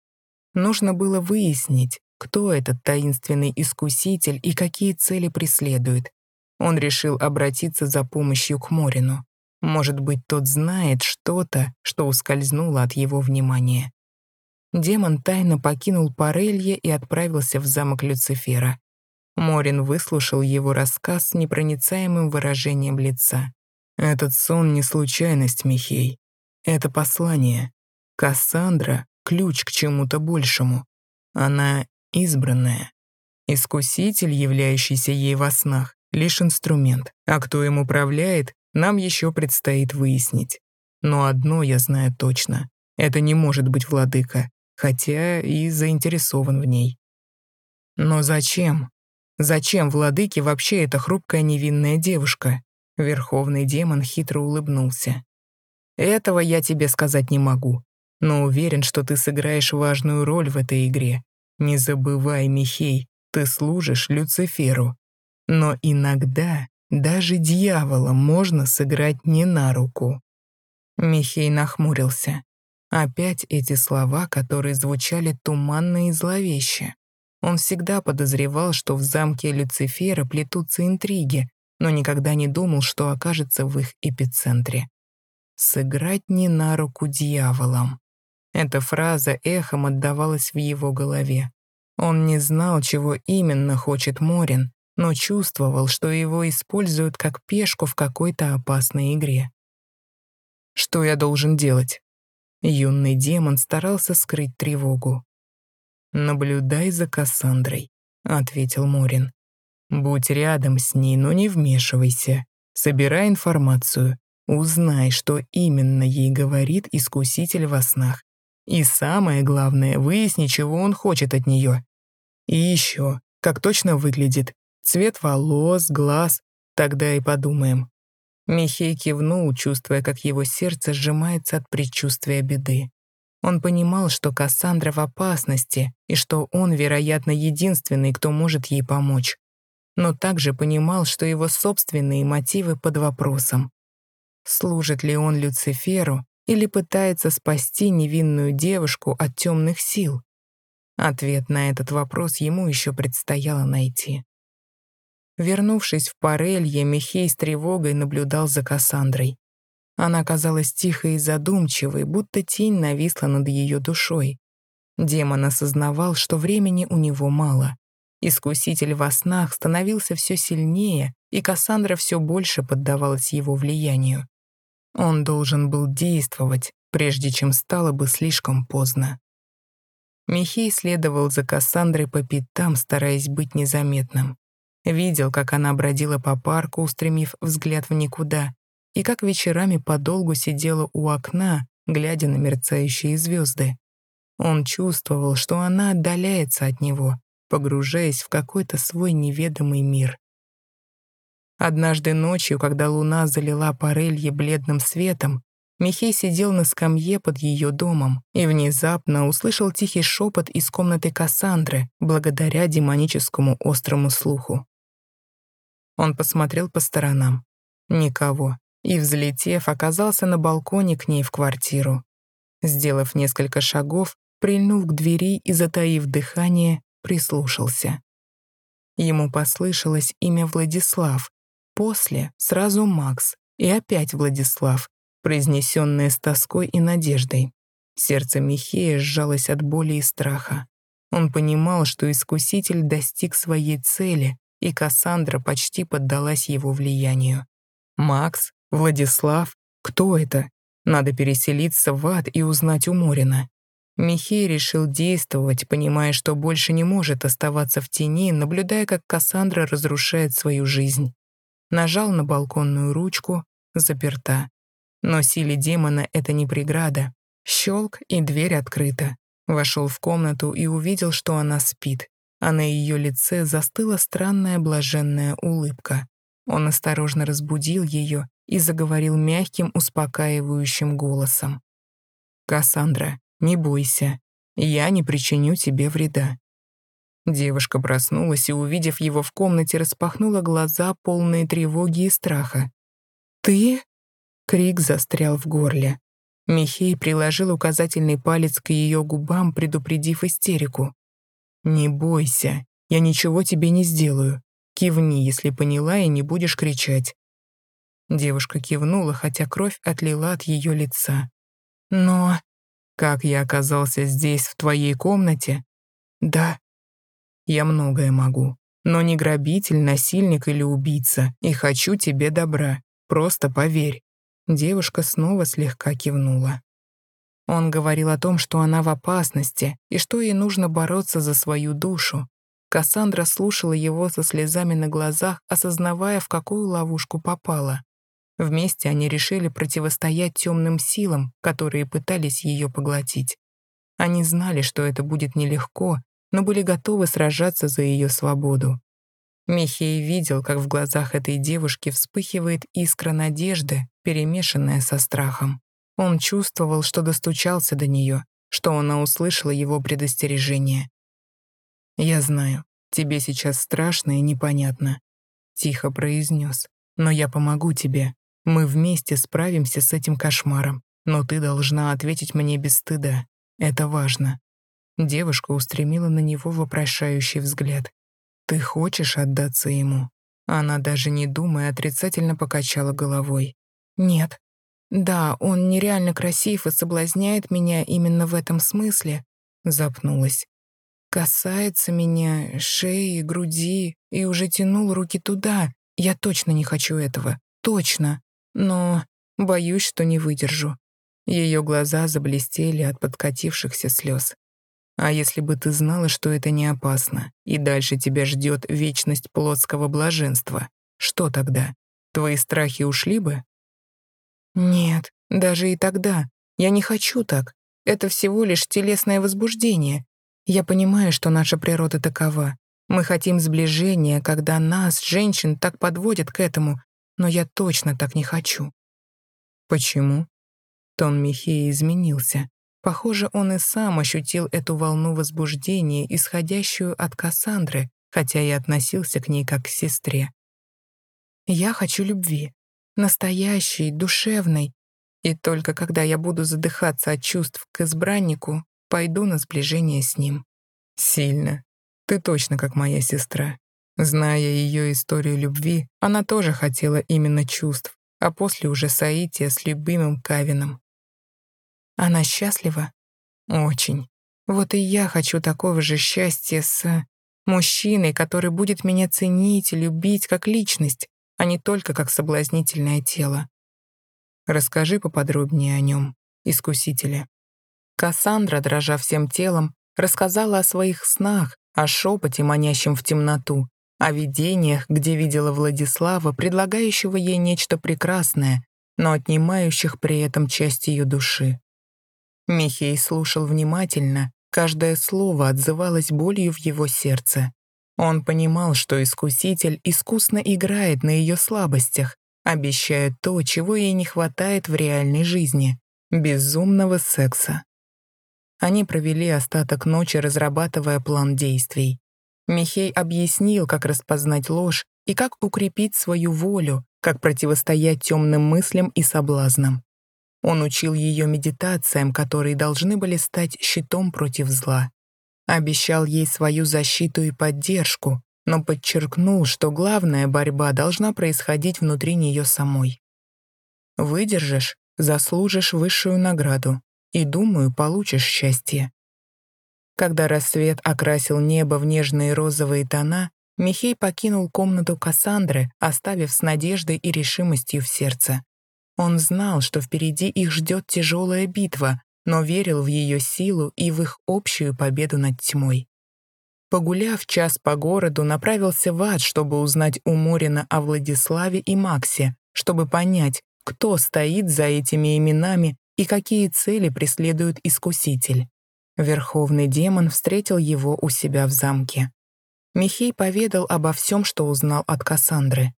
Нужно было выяснить, кто этот таинственный искуситель и какие цели преследует. Он решил обратиться за помощью к Морину. Может быть, тот знает что-то, что ускользнуло от его внимания. Демон тайно покинул Парелье и отправился в замок Люцифера. Морин выслушал его рассказ с непроницаемым выражением лица. «Этот сон не случайность, Михей. Это послание. Кассандра — ключ к чему-то большему. Она избранная. Искуситель, являющийся ей во снах, лишь инструмент, а кто им управляет, нам еще предстоит выяснить. Но одно я знаю точно — это не может быть владыка, хотя и заинтересован в ней. Но зачем? Зачем владыке вообще эта хрупкая невинная девушка? Верховный демон хитро улыбнулся. Этого я тебе сказать не могу, но уверен, что ты сыграешь важную роль в этой игре. Не забывай, Михей, ты служишь Люциферу. Но иногда даже дьявола можно сыграть не на руку. Михей нахмурился. Опять эти слова, которые звучали туманно и зловеще. Он всегда подозревал, что в замке Люцифера плетутся интриги, но никогда не думал, что окажется в их эпицентре сыграть не на руку дьяволам. Эта фраза эхом отдавалась в его голове. Он не знал, чего именно хочет Морин, но чувствовал, что его используют как пешку в какой-то опасной игре. «Что я должен делать?» Юный демон старался скрыть тревогу. «Наблюдай за Кассандрой», — ответил Морин. «Будь рядом с ней, но не вмешивайся. Собирай информацию. Узнай, что именно ей говорит искуситель во снах. И самое главное, выясни, чего он хочет от нее. И еще, как точно выглядит. Цвет волос, глаз. Тогда и подумаем. Михей кивнул, чувствуя, как его сердце сжимается от предчувствия беды. Он понимал, что Кассандра в опасности и что он, вероятно, единственный, кто может ей помочь. Но также понимал, что его собственные мотивы под вопросом. Служит ли он Люциферу или пытается спасти невинную девушку от темных сил? Ответ на этот вопрос ему еще предстояло найти. Вернувшись в Парелье, Михей с тревогой наблюдал за Кассандрой. Она казалась тихой и задумчивой, будто тень нависла над ее душой. Демон осознавал, что времени у него мало. Искуситель во снах становился все сильнее, и Кассандра все больше поддавалась его влиянию. Он должен был действовать, прежде чем стало бы слишком поздно. Михей следовал за Кассандрой по пятам, стараясь быть незаметным. Видел, как она бродила по парку, устремив взгляд в никуда, и как вечерами подолгу сидела у окна, глядя на мерцающие звезды. Он чувствовал, что она отдаляется от него, погружаясь в какой-то свой неведомый мир. Однажды ночью, когда луна залила Парелье бледным светом, Михей сидел на скамье под ее домом и внезапно услышал тихий шепот из комнаты Кассандры благодаря демоническому острому слуху. Он посмотрел по сторонам. Никого. И, взлетев, оказался на балконе к ней в квартиру. Сделав несколько шагов, прильнув к двери и, затаив дыхание, прислушался. Ему послышалось имя Владислав, После сразу Макс и опять Владислав, произнесенные с тоской и надеждой. Сердце Михея сжалось от боли и страха. Он понимал, что искуситель достиг своей цели, и Кассандра почти поддалась его влиянию. Макс? Владислав? Кто это? Надо переселиться в ад и узнать у Морина. Михей решил действовать, понимая, что больше не может оставаться в тени, наблюдая, как Кассандра разрушает свою жизнь нажал на балконную ручку, заперта. Но силе демона это не преграда. Щелк, и дверь открыта. Вошел в комнату и увидел, что она спит, а на ее лице застыла странная блаженная улыбка. Он осторожно разбудил ее и заговорил мягким, успокаивающим голосом. «Кассандра, не бойся, я не причиню тебе вреда. Девушка проснулась и, увидев его в комнате, распахнула глаза, полные тревоги и страха. «Ты?» — крик застрял в горле. Михей приложил указательный палец к ее губам, предупредив истерику. «Не бойся, я ничего тебе не сделаю. Кивни, если поняла, и не будешь кричать». Девушка кивнула, хотя кровь отлила от ее лица. «Но...» «Как я оказался здесь, в твоей комнате?» «Да». «Я многое могу, но не грабитель, насильник или убийца, и хочу тебе добра. Просто поверь». Девушка снова слегка кивнула. Он говорил о том, что она в опасности и что ей нужно бороться за свою душу. Кассандра слушала его со слезами на глазах, осознавая, в какую ловушку попала. Вместе они решили противостоять темным силам, которые пытались ее поглотить. Они знали, что это будет нелегко, но были готовы сражаться за ее свободу. Михей видел, как в глазах этой девушки вспыхивает искра надежды, перемешанная со страхом. Он чувствовал, что достучался до нее, что она услышала его предостережение. «Я знаю, тебе сейчас страшно и непонятно», — тихо произнес. «Но я помогу тебе. Мы вместе справимся с этим кошмаром, но ты должна ответить мне без стыда. Это важно». Девушка устремила на него вопрошающий взгляд. «Ты хочешь отдаться ему?» Она, даже не думая, отрицательно покачала головой. «Нет. Да, он нереально красив и соблазняет меня именно в этом смысле», запнулась. «Касается меня шеи, груди и уже тянул руки туда. Я точно не хочу этого. Точно. Но боюсь, что не выдержу». Ее глаза заблестели от подкатившихся слез. А если бы ты знала, что это не опасно, и дальше тебя ждет вечность плотского блаженства, что тогда? Твои страхи ушли бы? Нет, даже и тогда. Я не хочу так. Это всего лишь телесное возбуждение. Я понимаю, что наша природа такова. Мы хотим сближения, когда нас, женщин, так подводят к этому, но я точно так не хочу. Почему? Тон Михея изменился. Похоже, он и сам ощутил эту волну возбуждения, исходящую от Кассандры, хотя и относился к ней как к сестре. «Я хочу любви. Настоящей, душевной. И только когда я буду задыхаться от чувств к избраннику, пойду на сближение с ним». «Сильно. Ты точно как моя сестра. Зная ее историю любви, она тоже хотела именно чувств, а после уже соития с любимым Кавином. Она счастлива? Очень. Вот и я хочу такого же счастья с мужчиной, который будет меня ценить и любить как личность, а не только как соблазнительное тело. Расскажи поподробнее о нем, искусителе. Кассандра, дрожа всем телом, рассказала о своих снах, о шепоте, манящем в темноту, о видениях, где видела Владислава, предлагающего ей нечто прекрасное, но отнимающих при этом часть ее души. Михей слушал внимательно, каждое слово отзывалось болью в его сердце. Он понимал, что искуситель искусно играет на ее слабостях, обещая то, чего ей не хватает в реальной жизни — безумного секса. Они провели остаток ночи, разрабатывая план действий. Михей объяснил, как распознать ложь и как укрепить свою волю, как противостоять темным мыслям и соблазнам. Он учил ее медитациям, которые должны были стать щитом против зла. Обещал ей свою защиту и поддержку, но подчеркнул, что главная борьба должна происходить внутри нее самой. Выдержишь, заслужишь высшую награду, и, думаю, получишь счастье. Когда рассвет окрасил небо в нежные розовые тона, Михей покинул комнату Кассандры, оставив с надеждой и решимостью в сердце. Он знал, что впереди их ждет тяжелая битва, но верил в ее силу и в их общую победу над тьмой. Погуляв час по городу, направился в ад, чтобы узнать у Морина о Владиславе и Максе, чтобы понять, кто стоит за этими именами и какие цели преследует Искуситель. Верховный демон встретил его у себя в замке. Михей поведал обо всем, что узнал от Кассандры.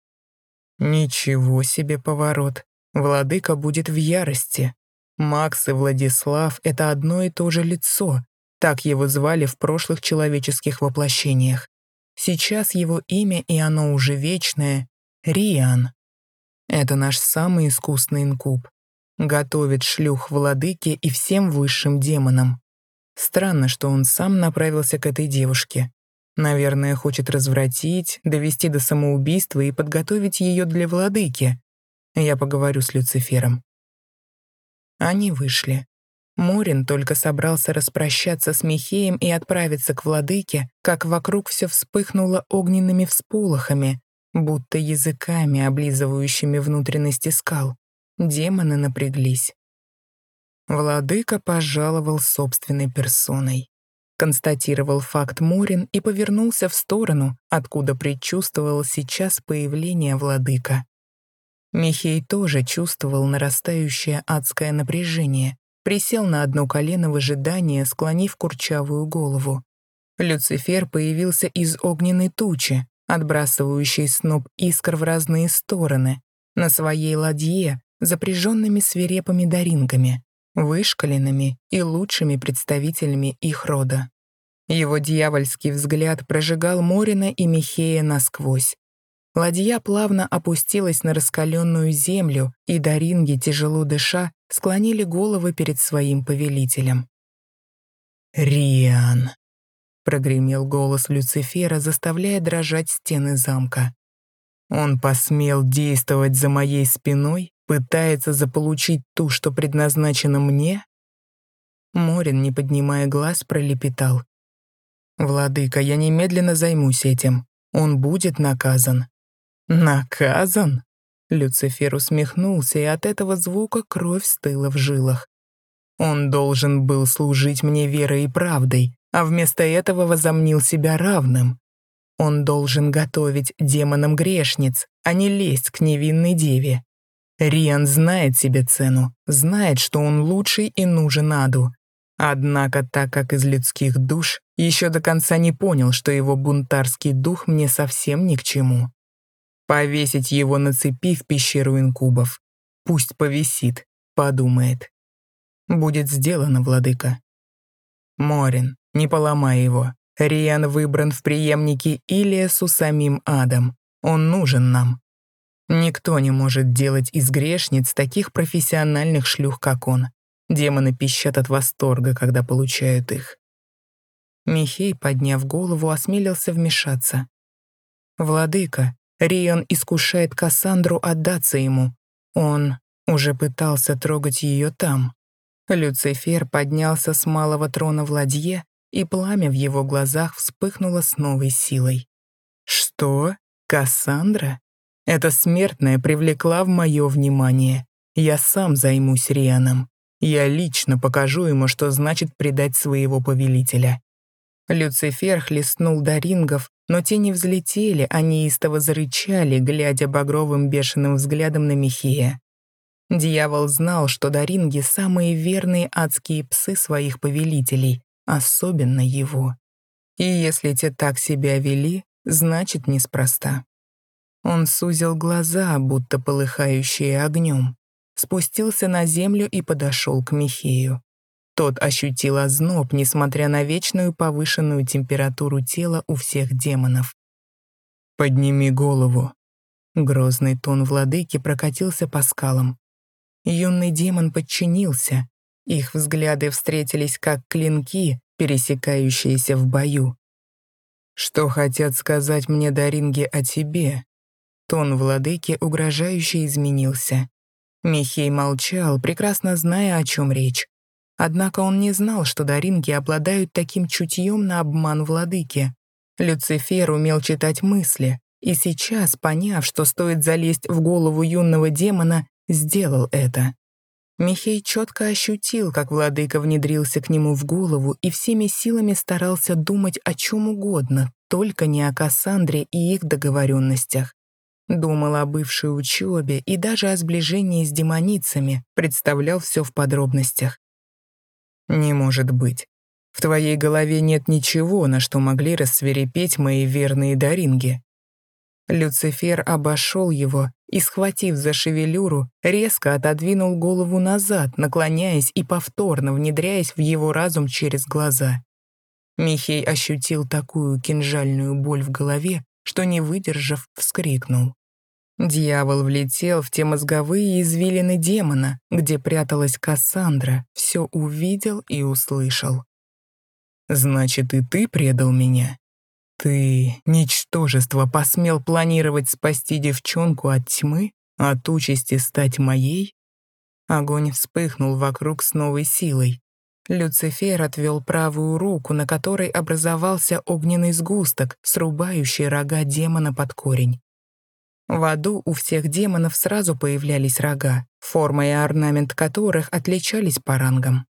«Ничего себе поворот. Владыка будет в ярости. Макс и Владислав — это одно и то же лицо, так его звали в прошлых человеческих воплощениях. Сейчас его имя, и оно уже вечное — Риан. Это наш самый искусный инкуб. Готовит шлюх владыке и всем высшим демонам. Странно, что он сам направился к этой девушке. Наверное, хочет развратить, довести до самоубийства и подготовить ее для владыки. Я поговорю с Люцифером. Они вышли. Морин только собрался распрощаться с Михеем и отправиться к владыке, как вокруг все вспыхнуло огненными всполохами, будто языками, облизывающими внутренности скал. Демоны напряглись. Владыка пожаловал собственной персоной. Констатировал факт Морин и повернулся в сторону, откуда предчувствовал сейчас появление владыка. Михей тоже чувствовал нарастающее адское напряжение, присел на одно колено в ожидании, склонив курчавую голову. Люцифер появился из огненной тучи, отбрасывающей сноп искр в разные стороны, на своей ладье, запряженными свирепыми даринками, вышкаленными и лучшими представителями их рода. Его дьявольский взгляд прожигал Морина и Михея насквозь. Ладья плавно опустилась на раскаленную землю, и даринги, тяжело дыша, склонили головы перед своим повелителем. «Риан!» — прогремел голос Люцифера, заставляя дрожать стены замка. «Он посмел действовать за моей спиной, пытается заполучить ту, что предназначено мне?» Морин, не поднимая глаз, пролепетал. «Владыка, я немедленно займусь этим. Он будет наказан». «Наказан?» Люцифер усмехнулся, и от этого звука кровь стыла в жилах. Он должен был служить мне верой и правдой, а вместо этого возомнил себя равным. Он должен готовить демонам грешниц, а не лезть к невинной деве. Риан знает себе цену, знает, что он лучший и нужен Аду. Однако, так как из людских душ, еще до конца не понял, что его бунтарский дух мне совсем ни к чему. Повесить его на цепи в пещеру инкубов. Пусть повисит, подумает. Будет сделано, владыка. Морин, не поломай его. Риан выбран в преемнике Илиасу самим адом. Он нужен нам. Никто не может делать из грешниц таких профессиональных шлюх, как он. Демоны пищат от восторга, когда получают их. Михей, подняв голову, осмелился вмешаться. «Владыка, Рион искушает Кассандру отдаться ему. Он уже пытался трогать ее там. Люцифер поднялся с малого трона в ладье, и пламя в его глазах вспыхнуло с новой силой. «Что? Кассандра? Эта смертная привлекла в мое внимание. Я сам займусь Рианом. Я лично покажу ему, что значит предать своего повелителя». Люцифер хлестнул Дарингов, но те не взлетели, они истово зарычали, глядя багровым бешеным взглядом на Михея. Дьявол знал, что Даринги — самые верные адские псы своих повелителей, особенно его. И если те так себя вели, значит, неспроста. Он сузил глаза, будто полыхающие огнем, спустился на землю и подошел к Михею. Тот ощутил озноб, несмотря на вечную повышенную температуру тела у всех демонов. «Подними голову». Грозный тон владыки прокатился по скалам. Юный демон подчинился. Их взгляды встретились как клинки, пересекающиеся в бою. «Что хотят сказать мне Даринги о тебе?» Тон владыки угрожающе изменился. Михей молчал, прекрасно зная, о чем речь. Однако он не знал, что даринги обладают таким чутьем на обман владыки. Люцифер умел читать мысли, и сейчас, поняв, что стоит залезть в голову юного демона, сделал это. Михей четко ощутил, как владыка внедрился к нему в голову и всеми силами старался думать о чем угодно, только не о Кассандре и их договоренностях. Думал о бывшей учебе и даже о сближении с демоницами, представлял все в подробностях. «Не может быть. В твоей голове нет ничего, на что могли рассверепеть мои верные даринги». Люцифер обошел его и, схватив за шевелюру, резко отодвинул голову назад, наклоняясь и повторно внедряясь в его разум через глаза. Михей ощутил такую кинжальную боль в голове, что, не выдержав, вскрикнул. Дьявол влетел в те мозговые извилины демона, где пряталась Кассандра, все увидел и услышал. «Значит, и ты предал меня? Ты, ничтожество, посмел планировать спасти девчонку от тьмы, от участи стать моей?» Огонь вспыхнул вокруг с новой силой. Люцифер отвел правую руку, на которой образовался огненный сгусток, срубающий рога демона под корень. В аду у всех демонов сразу появлялись рога, форма и орнамент которых отличались по рангам.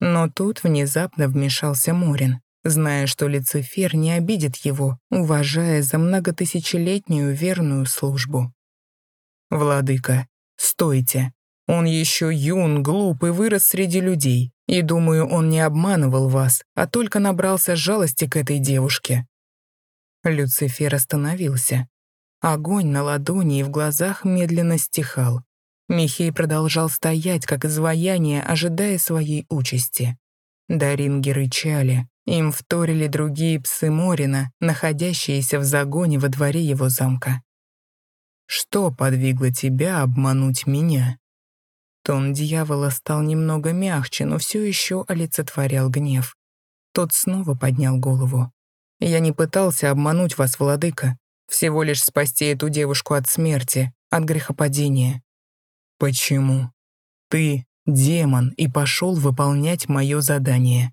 Но тут внезапно вмешался Морин, зная, что Люцифер не обидит его, уважая за многотысячелетнюю верную службу. «Владыка, стойте! Он еще юн, глуп и вырос среди людей, и, думаю, он не обманывал вас, а только набрался жалости к этой девушке». Люцифер остановился, Огонь на ладони и в глазах медленно стихал. Михей продолжал стоять, как изваяние, ожидая своей участи. Даринги рычали, им вторили другие псы Морина, находящиеся в загоне во дворе его замка. «Что подвигло тебя обмануть меня?» Тон дьявола стал немного мягче, но все еще олицетворял гнев. Тот снова поднял голову. «Я не пытался обмануть вас, владыка. Всего лишь спасти эту девушку от смерти, от грехопадения. Почему? Ты демон и пошел выполнять мое задание.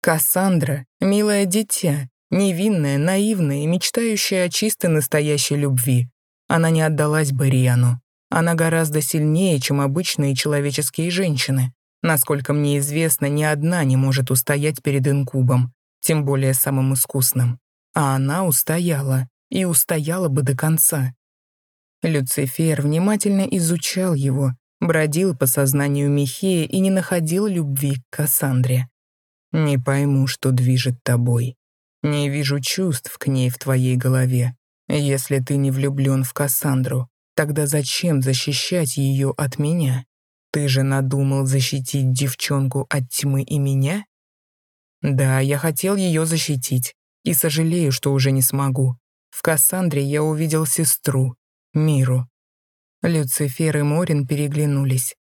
Кассандра — милое дитя, невинная, наивная и мечтающая о чистой настоящей любви. Она не отдалась бы Риану. Она гораздо сильнее, чем обычные человеческие женщины. Насколько мне известно, ни одна не может устоять перед инкубом, тем более самым искусным. А она устояла и устояла бы до конца. Люцифер внимательно изучал его, бродил по сознанию Михея и не находил любви к Кассандре. «Не пойму, что движет тобой. Не вижу чувств к ней в твоей голове. Если ты не влюблен в Кассандру, тогда зачем защищать ее от меня? Ты же надумал защитить девчонку от тьмы и меня? Да, я хотел ее защитить, и сожалею, что уже не смогу. В Кассандре я увидел сестру, Миру. Люцифер и Морин переглянулись.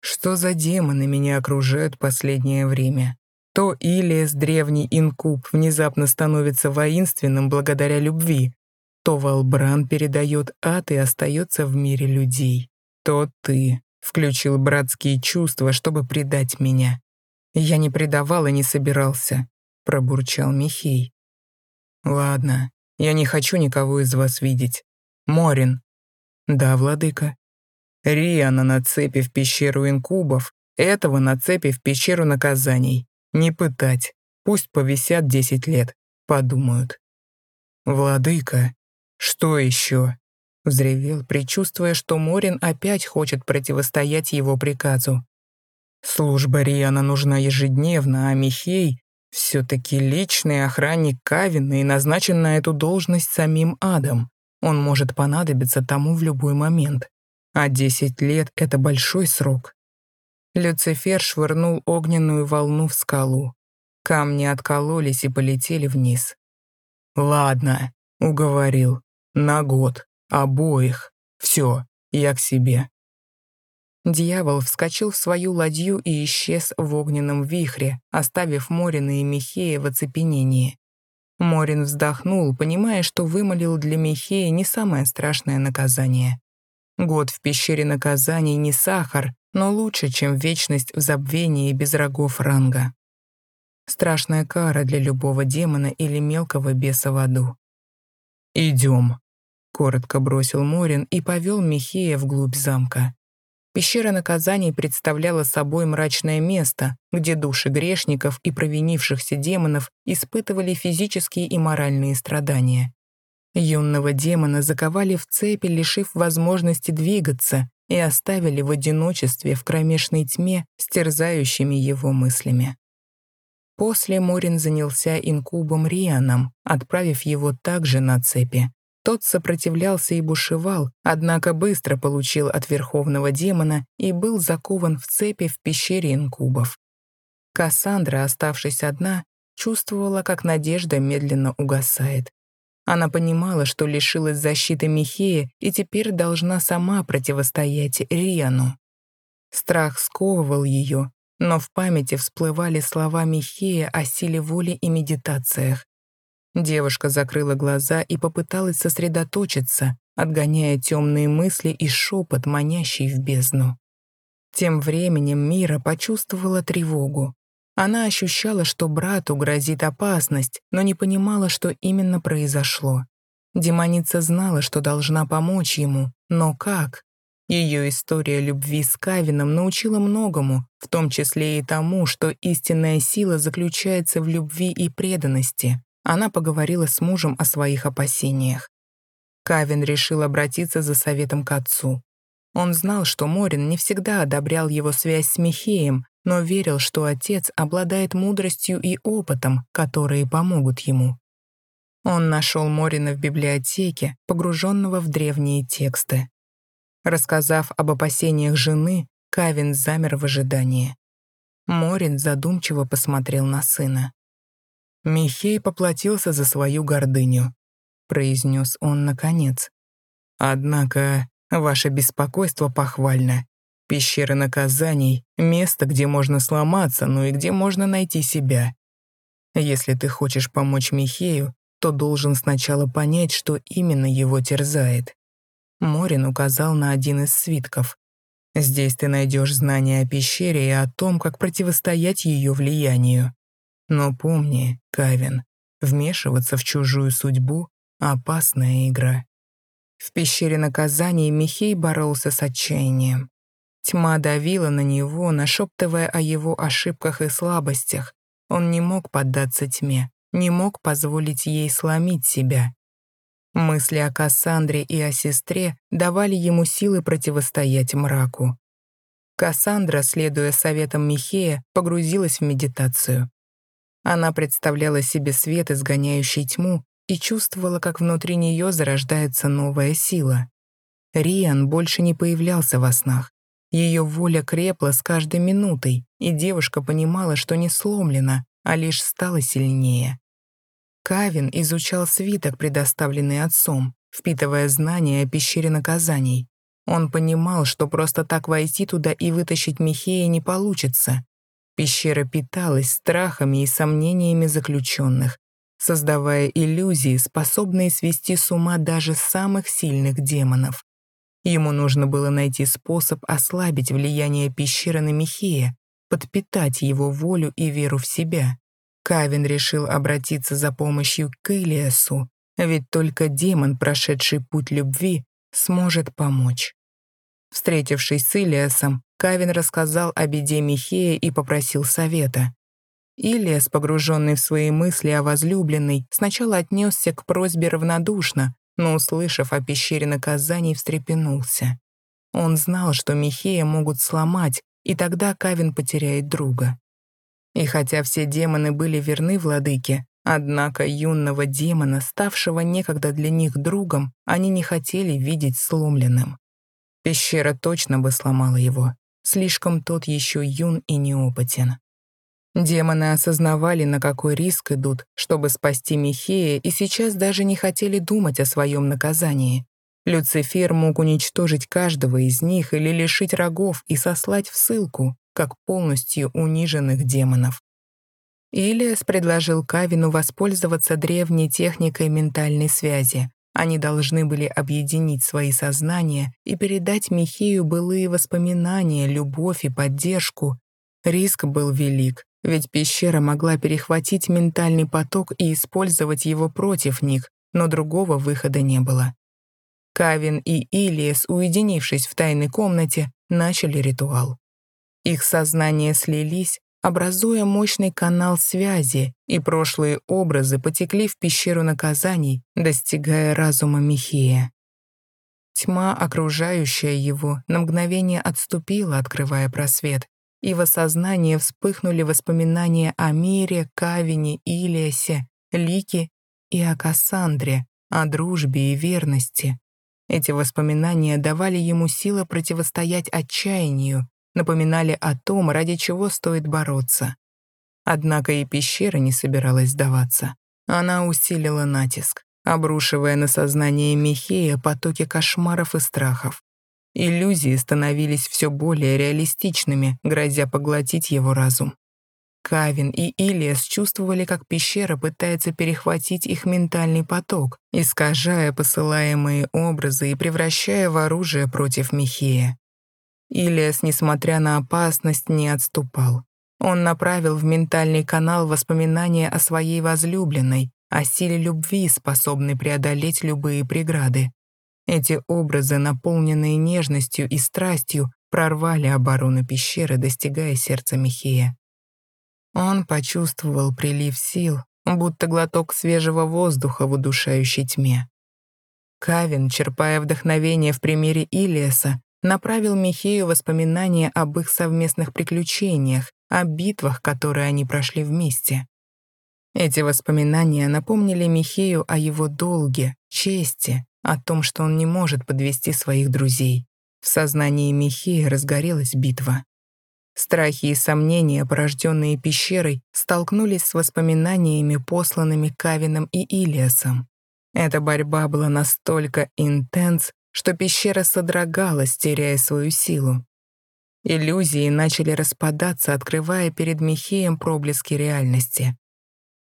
Что за демоны меня окружают последнее время? То Илиас, древний инкуб, внезапно становится воинственным благодаря любви, то Валбран передает ад и остается в мире людей. То ты включил братские чувства, чтобы предать меня. Я не предавал и не собирался, пробурчал Михей. Ладно, я не хочу никого из вас видеть. Морин. Да, владыка. Риана на цепи в пещеру инкубов, этого на цепи в пещеру наказаний. Не пытать. Пусть повисят десять лет. Подумают. Владыка. Что еще? Взревел, предчувствуя, что Морин опять хочет противостоять его приказу. Служба Риана нужна ежедневно, а Михей все-таки личный охранник Кавина и назначен на эту должность самим Адом. Он может понадобиться тому в любой момент. А 10 лет — это большой срок. Люцифер швырнул огненную волну в скалу. Камни откололись и полетели вниз. «Ладно», — уговорил. «На год. Обоих. Все, я к себе». Дьявол вскочил в свою ладью и исчез в огненном вихре, оставив Морина и Михея в оцепенении. Морин вздохнул, понимая, что вымолил для Михея не самое страшное наказание. Год в пещере наказаний не сахар, но лучше, чем вечность в забвении без рогов ранга. Страшная кара для любого демона или мелкого беса в аду. «Идем», — коротко бросил Морин и повел Михея вглубь замка. Пещера наказаний представляла собой мрачное место, где души грешников и провинившихся демонов испытывали физические и моральные страдания. Юного демона заковали в цепи, лишив возможности двигаться, и оставили в одиночестве в кромешной тьме с терзающими его мыслями. После Морин занялся инкубом Рианом, отправив его также на цепи. Тот сопротивлялся и бушевал, однако быстро получил от верховного демона и был закован в цепи в пещере инкубов. Кассандра, оставшись одна, чувствовала, как надежда медленно угасает. Она понимала, что лишилась защиты Михея и теперь должна сама противостоять Риану. Страх сковывал ее, но в памяти всплывали слова Михея о силе воли и медитациях. Девушка закрыла глаза и попыталась сосредоточиться, отгоняя темные мысли и шепот, манящий в бездну. Тем временем Мира почувствовала тревогу. Она ощущала, что брату грозит опасность, но не понимала, что именно произошло. Демоница знала, что должна помочь ему, но как? Ее история любви с Кавином научила многому, в том числе и тому, что истинная сила заключается в любви и преданности. Она поговорила с мужем о своих опасениях. Кавин решил обратиться за советом к отцу. Он знал, что Морин не всегда одобрял его связь с Михеем, но верил, что отец обладает мудростью и опытом, которые помогут ему. Он нашел Морина в библиотеке, погруженного в древние тексты. Рассказав об опасениях жены, Кавин замер в ожидании. Морин задумчиво посмотрел на сына. «Михей поплатился за свою гордыню», — произнес он наконец. «Однако ваше беспокойство похвально. Пещера наказаний — место, где можно сломаться, но и где можно найти себя. Если ты хочешь помочь Михею, то должен сначала понять, что именно его терзает. Морин указал на один из свитков. Здесь ты найдешь знания о пещере и о том, как противостоять ее влиянию. Но помни, Кавин, вмешиваться в чужую судьбу — опасная игра. В пещере наказаний Михей боролся с отчаянием. Тьма давила на него, нашептывая о его ошибках и слабостях. Он не мог поддаться тьме, не мог позволить ей сломить себя. Мысли о Кассандре и о сестре давали ему силы противостоять мраку. Кассандра, следуя советам Михея, погрузилась в медитацию. Она представляла себе свет, изгоняющий тьму, и чувствовала, как внутри нее зарождается новая сила. Риан больше не появлялся во снах. Ее воля крепла с каждой минутой, и девушка понимала, что не сломлена, а лишь стала сильнее. Кавин изучал свиток, предоставленный отцом, впитывая знания о пещере наказаний. Он понимал, что просто так войти туда и вытащить Михея не получится. Пещера питалась страхами и сомнениями заключенных, создавая иллюзии, способные свести с ума даже самых сильных демонов. Ему нужно было найти способ ослабить влияние пещеры на Михея, подпитать его волю и веру в себя. Кавин решил обратиться за помощью к Илиасу, ведь только демон, прошедший путь любви, сможет помочь. Встретившись с Илиасом, Кавин рассказал о беде Михея и попросил совета. Илиас, погруженный в свои мысли о возлюбленной, сначала отнесся к просьбе равнодушно, но, услышав о пещере наказаний, встрепенулся. Он знал, что Михея могут сломать, и тогда Кавин потеряет друга. И хотя все демоны были верны владыке, однако юного демона, ставшего некогда для них другом, они не хотели видеть сломленным. Пещера точно бы сломала его, слишком тот еще юн и неопытен. Демоны осознавали, на какой риск идут, чтобы спасти Михея, и сейчас даже не хотели думать о своем наказании. Люцифер мог уничтожить каждого из них или лишить рогов и сослать в ссылку, как полностью униженных демонов. Илиас предложил Кавину воспользоваться древней техникой ментальной связи. Они должны были объединить свои сознания и передать Михею былые воспоминания, любовь и поддержку. Риск был велик, ведь пещера могла перехватить ментальный поток и использовать его против них, но другого выхода не было. Кавин и Илиас, уединившись в тайной комнате, начали ритуал. Их сознания слились, образуя мощный канал связи, и прошлые образы потекли в пещеру наказаний, достигая разума Михея. Тьма, окружающая его, на мгновение отступила, открывая просвет, и в осознание вспыхнули воспоминания о мире, Кавине, Илиасе, Лике и о Кассандре, о дружбе и верности. Эти воспоминания давали ему силы противостоять отчаянию, напоминали о том, ради чего стоит бороться. Однако и пещера не собиралась сдаваться. Она усилила натиск. обрушивая на сознание Михея потоки кошмаров и страхов. Иллюзии становились все более реалистичными, грозя поглотить его разум. Кавин и Илиас чувствовали, как пещера пытается перехватить их ментальный поток, искажая посылаемые образы и превращая в оружие против Михея. Илиас, несмотря на опасность, не отступал. Он направил в ментальный канал воспоминания о своей возлюбленной, о силе любви, способной преодолеть любые преграды. Эти образы, наполненные нежностью и страстью, прорвали оборону пещеры, достигая сердца Михея. Он почувствовал прилив сил, будто глоток свежего воздуха в удушающей тьме. Кавин, черпая вдохновение в примере Илиаса, направил Михею воспоминания об их совместных приключениях, о битвах, которые они прошли вместе. Эти воспоминания напомнили Михею о его долге, чести, о том, что он не может подвести своих друзей. В сознании Михея разгорелась битва. Страхи и сомнения, порожденные пещерой, столкнулись с воспоминаниями, посланными Кавином и Илиасом. Эта борьба была настолько интенс, что пещера содрогалась, теряя свою силу. Иллюзии начали распадаться, открывая перед Михеем проблески реальности.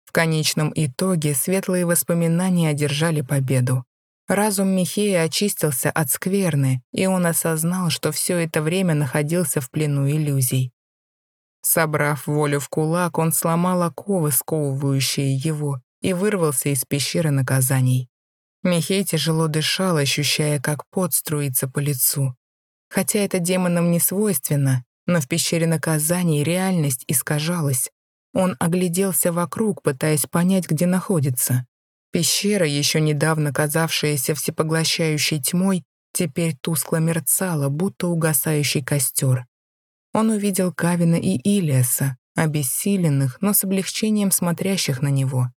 В конечном итоге светлые воспоминания одержали победу. Разум Михея очистился от скверны, и он осознал, что все это время находился в плену иллюзий. Собрав волю в кулак, он сломал оковы, сковывающие его, и вырвался из пещеры наказаний. Михей тяжело дышал, ощущая, как пот струится по лицу. Хотя это демонам не свойственно, но в пещере наказаний реальность искажалась. Он огляделся вокруг, пытаясь понять, где находится. Пещера, еще недавно казавшаяся всепоглощающей тьмой, теперь тускло мерцала, будто угасающий костер. Он увидел Кавина и Илиаса, обессиленных, но с облегчением смотрящих на него.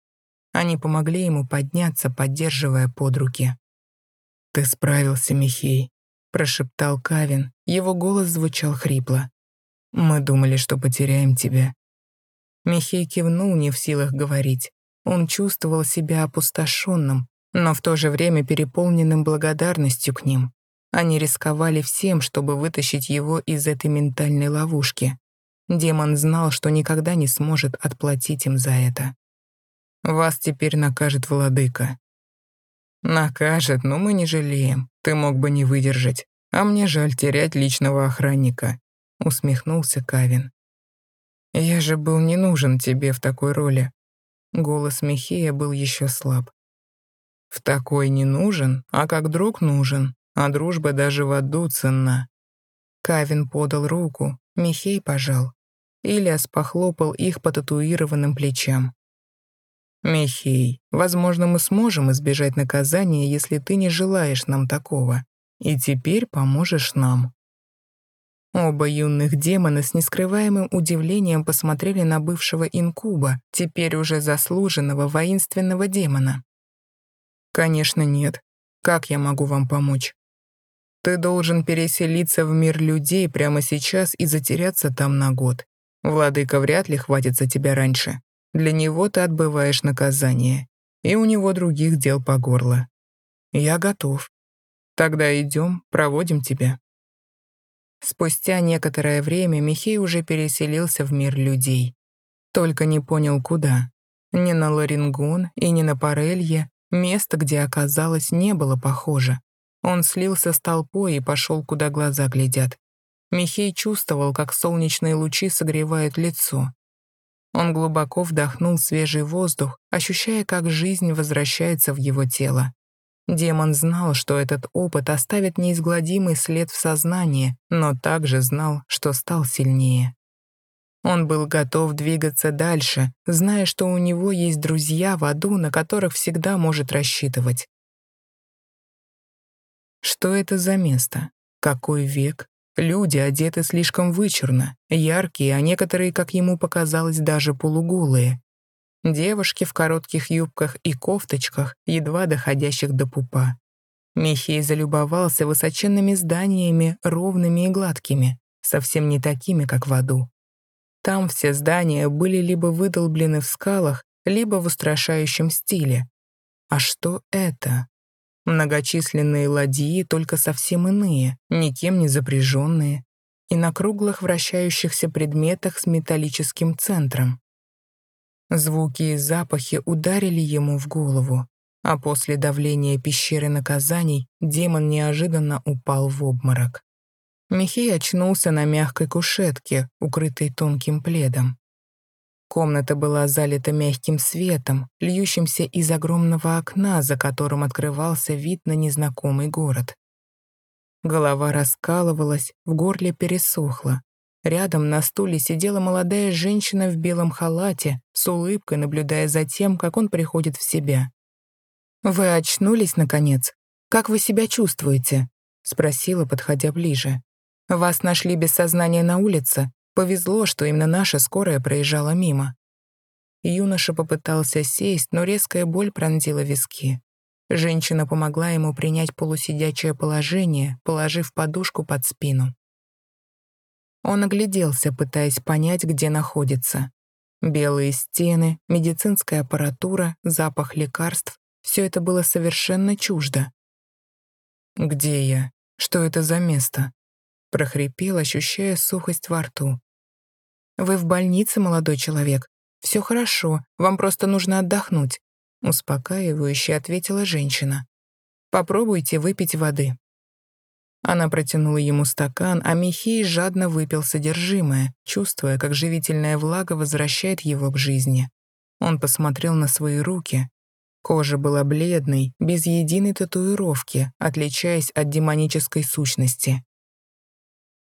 Они помогли ему подняться, поддерживая под руки. «Ты справился, Михей», — прошептал Кавин. Его голос звучал хрипло. «Мы думали, что потеряем тебя». Михей кивнул, не в силах говорить. Он чувствовал себя опустошенным, но в то же время переполненным благодарностью к ним. Они рисковали всем, чтобы вытащить его из этой ментальной ловушки. Демон знал, что никогда не сможет отплатить им за это. «Вас теперь накажет владыка». «Накажет, но мы не жалеем. Ты мог бы не выдержать. А мне жаль терять личного охранника», — усмехнулся Кавин. «Я же был не нужен тебе в такой роли. Голос Михея был еще слаб. «В такой не нужен, а как друг нужен, а дружба даже в аду ценна». Кавин подал руку, Михей пожал. Ильяс похлопал их по татуированным плечам. «Михей, возможно, мы сможем избежать наказания, если ты не желаешь нам такого. И теперь поможешь нам». Оба юных демона с нескрываемым удивлением посмотрели на бывшего инкуба, теперь уже заслуженного воинственного демона. «Конечно нет. Как я могу вам помочь? Ты должен переселиться в мир людей прямо сейчас и затеряться там на год. Владыка вряд ли хватит за тебя раньше. Для него ты отбываешь наказание, и у него других дел по горло. Я готов. Тогда идем, проводим тебя». Спустя некоторое время Михей уже переселился в мир людей. Только не понял, куда. Ни на Ларингон и ни на Парелье место, где оказалось, не было похоже. Он слился с толпой и пошел, куда глаза глядят. Михей чувствовал, как солнечные лучи согревают лицо. Он глубоко вдохнул свежий воздух, ощущая, как жизнь возвращается в его тело. Демон знал, что этот опыт оставит неизгладимый след в сознании, но также знал, что стал сильнее. Он был готов двигаться дальше, зная, что у него есть друзья в аду, на которых всегда может рассчитывать. Что это за место? Какой век? Люди одеты слишком вычурно, яркие, а некоторые, как ему показалось, даже полуголые. Девушки в коротких юбках и кофточках, едва доходящих до пупа. Михей залюбовался высоченными зданиями, ровными и гладкими, совсем не такими, как в аду. Там все здания были либо выдолблены в скалах, либо в устрашающем стиле. А что это? Многочисленные ладьи, только совсем иные, никем не запряженные, и на круглых вращающихся предметах с металлическим центром. Звуки и запахи ударили ему в голову, а после давления пещеры наказаний демон неожиданно упал в обморок. Михей очнулся на мягкой кушетке, укрытой тонким пледом. Комната была залита мягким светом, льющимся из огромного окна, за которым открывался вид на незнакомый город. Голова раскалывалась, в горле пересохло. Рядом на стуле сидела молодая женщина в белом халате, с улыбкой наблюдая за тем, как он приходит в себя. «Вы очнулись, наконец? Как вы себя чувствуете?» — спросила, подходя ближе. «Вас нашли без сознания на улице, Повезло, что именно наша скорая проезжала мимо. Юноша попытался сесть, но резкая боль пронзила виски. Женщина помогла ему принять полусидячее положение, положив подушку под спину. Он огляделся, пытаясь понять, где находится. Белые стены, медицинская аппаратура, запах лекарств — все это было совершенно чуждо. «Где я? Что это за место?» — прохрипел, ощущая сухость во рту. «Вы в больнице, молодой человек. Все хорошо, вам просто нужно отдохнуть», — успокаивающе ответила женщина. «Попробуйте выпить воды». Она протянула ему стакан, а Михей жадно выпил содержимое, чувствуя, как живительная влага возвращает его к жизни. Он посмотрел на свои руки. Кожа была бледной, без единой татуировки, отличаясь от демонической сущности.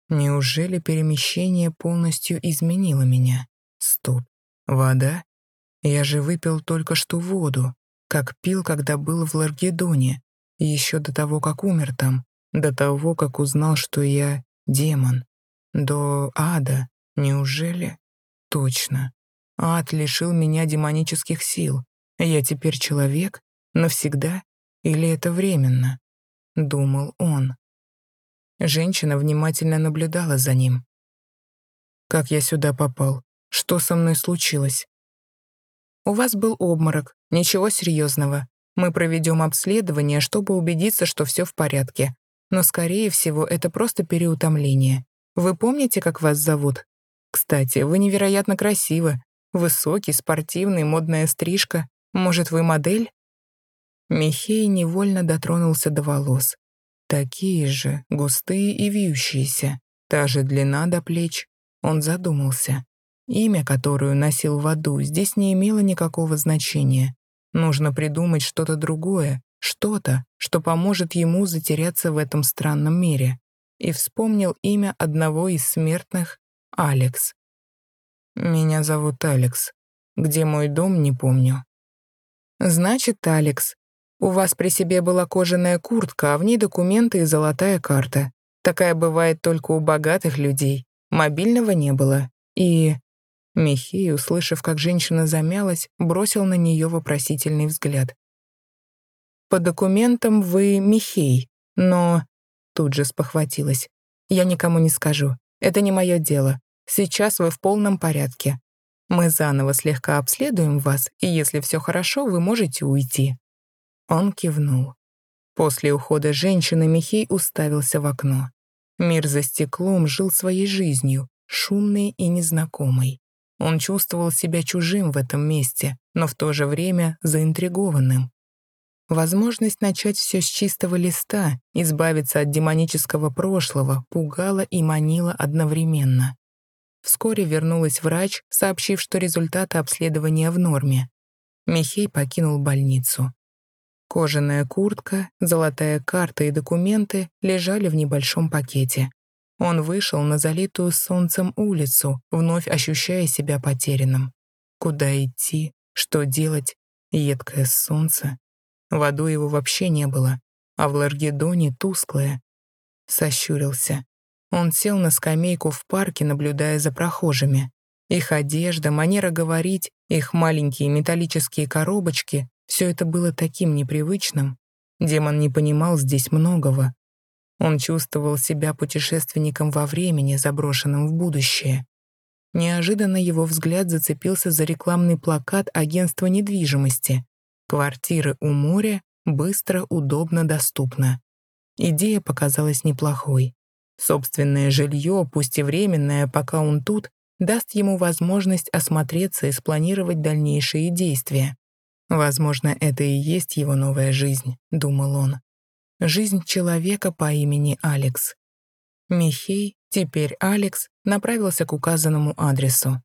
Неужели перемещение полностью изменило меня? Стоп. Вода? Я же выпил только что воду, как пил, когда был в Ларгедоне, еще до того, как умер там, до того, как узнал, что я демон. До ада. Неужели? Точно. Ад лишил меня демонических сил. Я теперь человек? Навсегда? Или это временно? Думал он. Женщина внимательно наблюдала за ним. «Как я сюда попал? Что со мной случилось?» «У вас был обморок. Ничего серьезного. Мы проведем обследование, чтобы убедиться, что все в порядке. Но, скорее всего, это просто переутомление. Вы помните, как вас зовут? Кстати, вы невероятно красивы. Высокий, спортивный, модная стрижка. Может, вы модель?» Михей невольно дотронулся до волос. Такие же, густые и вьющиеся, та же длина до плеч. Он задумался. Имя, которое носил в аду, здесь не имело никакого значения. Нужно придумать что-то другое, что-то, что поможет ему затеряться в этом странном мире. И вспомнил имя одного из смертных — Алекс. «Меня зовут Алекс. Где мой дом, не помню». «Значит, Алекс, у вас при себе была кожаная куртка, а в ней документы и золотая карта. Такая бывает только у богатых людей. Мобильного не было. И... Михей, услышав, как женщина замялась, бросил на нее вопросительный взгляд. «По документам вы Михей, но...» Тут же спохватилась. «Я никому не скажу. Это не мое дело. Сейчас вы в полном порядке. Мы заново слегка обследуем вас, и если все хорошо, вы можете уйти». Он кивнул. После ухода женщины Михей уставился в окно. Мир за стеклом жил своей жизнью, шумной и незнакомой. Он чувствовал себя чужим в этом месте, но в то же время заинтригованным. Возможность начать все с чистого листа, избавиться от демонического прошлого, пугала и манила одновременно. Вскоре вернулась врач, сообщив, что результаты обследования в норме. Михей покинул больницу. Кожаная куртка, золотая карта и документы лежали в небольшом пакете. Он вышел на залитую солнцем улицу, вновь ощущая себя потерянным. Куда идти? Что делать? Едкое солнце. В аду его вообще не было, а в Ларгедоне тусклое. Сощурился. Он сел на скамейку в парке, наблюдая за прохожими. Их одежда, манера говорить, их маленькие металлические коробочки все это было таким непривычным. Демон не понимал здесь многого. Он чувствовал себя путешественником во времени, заброшенным в будущее. Неожиданно его взгляд зацепился за рекламный плакат агентства недвижимости. Квартиры у моря быстро, удобно, доступно. Идея показалась неплохой. Собственное жилье, пусть и временное, пока он тут, даст ему возможность осмотреться и спланировать дальнейшие действия. Возможно, это и есть его новая жизнь, думал он. Жизнь человека по имени Алекс. Михей, теперь Алекс, направился к указанному адресу.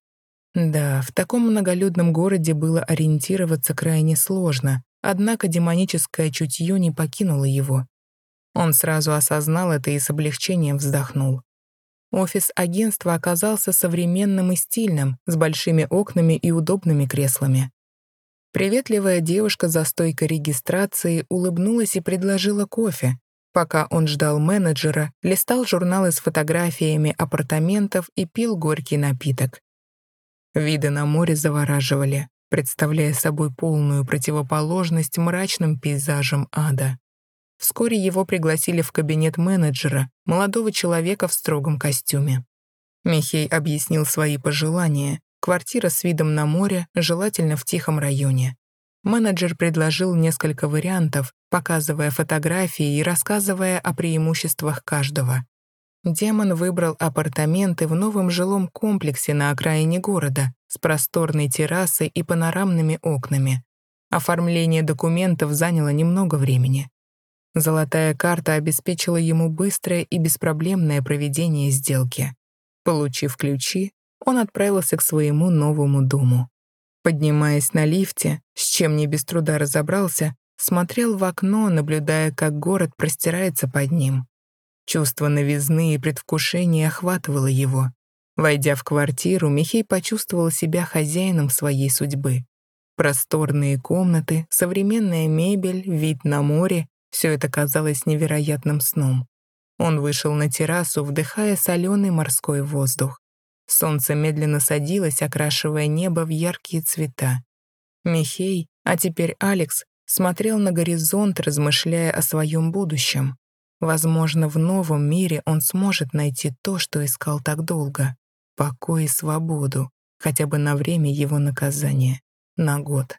Да, в таком многолюдном городе было ориентироваться крайне сложно, однако демоническое чутье не покинуло его. Он сразу осознал это и с облегчением вздохнул. Офис агентства оказался современным и стильным, с большими окнами и удобными креслами. Приветливая девушка за стойкой регистрации улыбнулась и предложила кофе. Пока он ждал менеджера, листал журналы с фотографиями апартаментов и пил горький напиток. Виды на море завораживали, представляя собой полную противоположность мрачным пейзажам ада. Вскоре его пригласили в кабинет менеджера, молодого человека в строгом костюме. Михей объяснил свои пожелания. Квартира с видом на море, желательно в тихом районе. Менеджер предложил несколько вариантов, показывая фотографии и рассказывая о преимуществах каждого. Демон выбрал апартаменты в новом жилом комплексе на окраине города с просторной террасой и панорамными окнами. Оформление документов заняло немного времени. Золотая карта обеспечила ему быстрое и беспроблемное проведение сделки. Получив ключи, он отправился к своему новому дому. Поднимаясь на лифте, с чем не без труда разобрался, смотрел в окно, наблюдая, как город простирается под ним. Чувство новизны и предвкушения охватывало его. Войдя в квартиру, Михей почувствовал себя хозяином своей судьбы. Просторные комнаты, современная мебель, вид на море все это казалось невероятным сном. Он вышел на террасу, вдыхая соленый морской воздух. Солнце медленно садилось, окрашивая небо в яркие цвета. Михей, а теперь Алекс, смотрел на горизонт, размышляя о своем будущем. Возможно, в новом мире он сможет найти то, что искал так долго — покой и свободу, хотя бы на время его наказания, на год.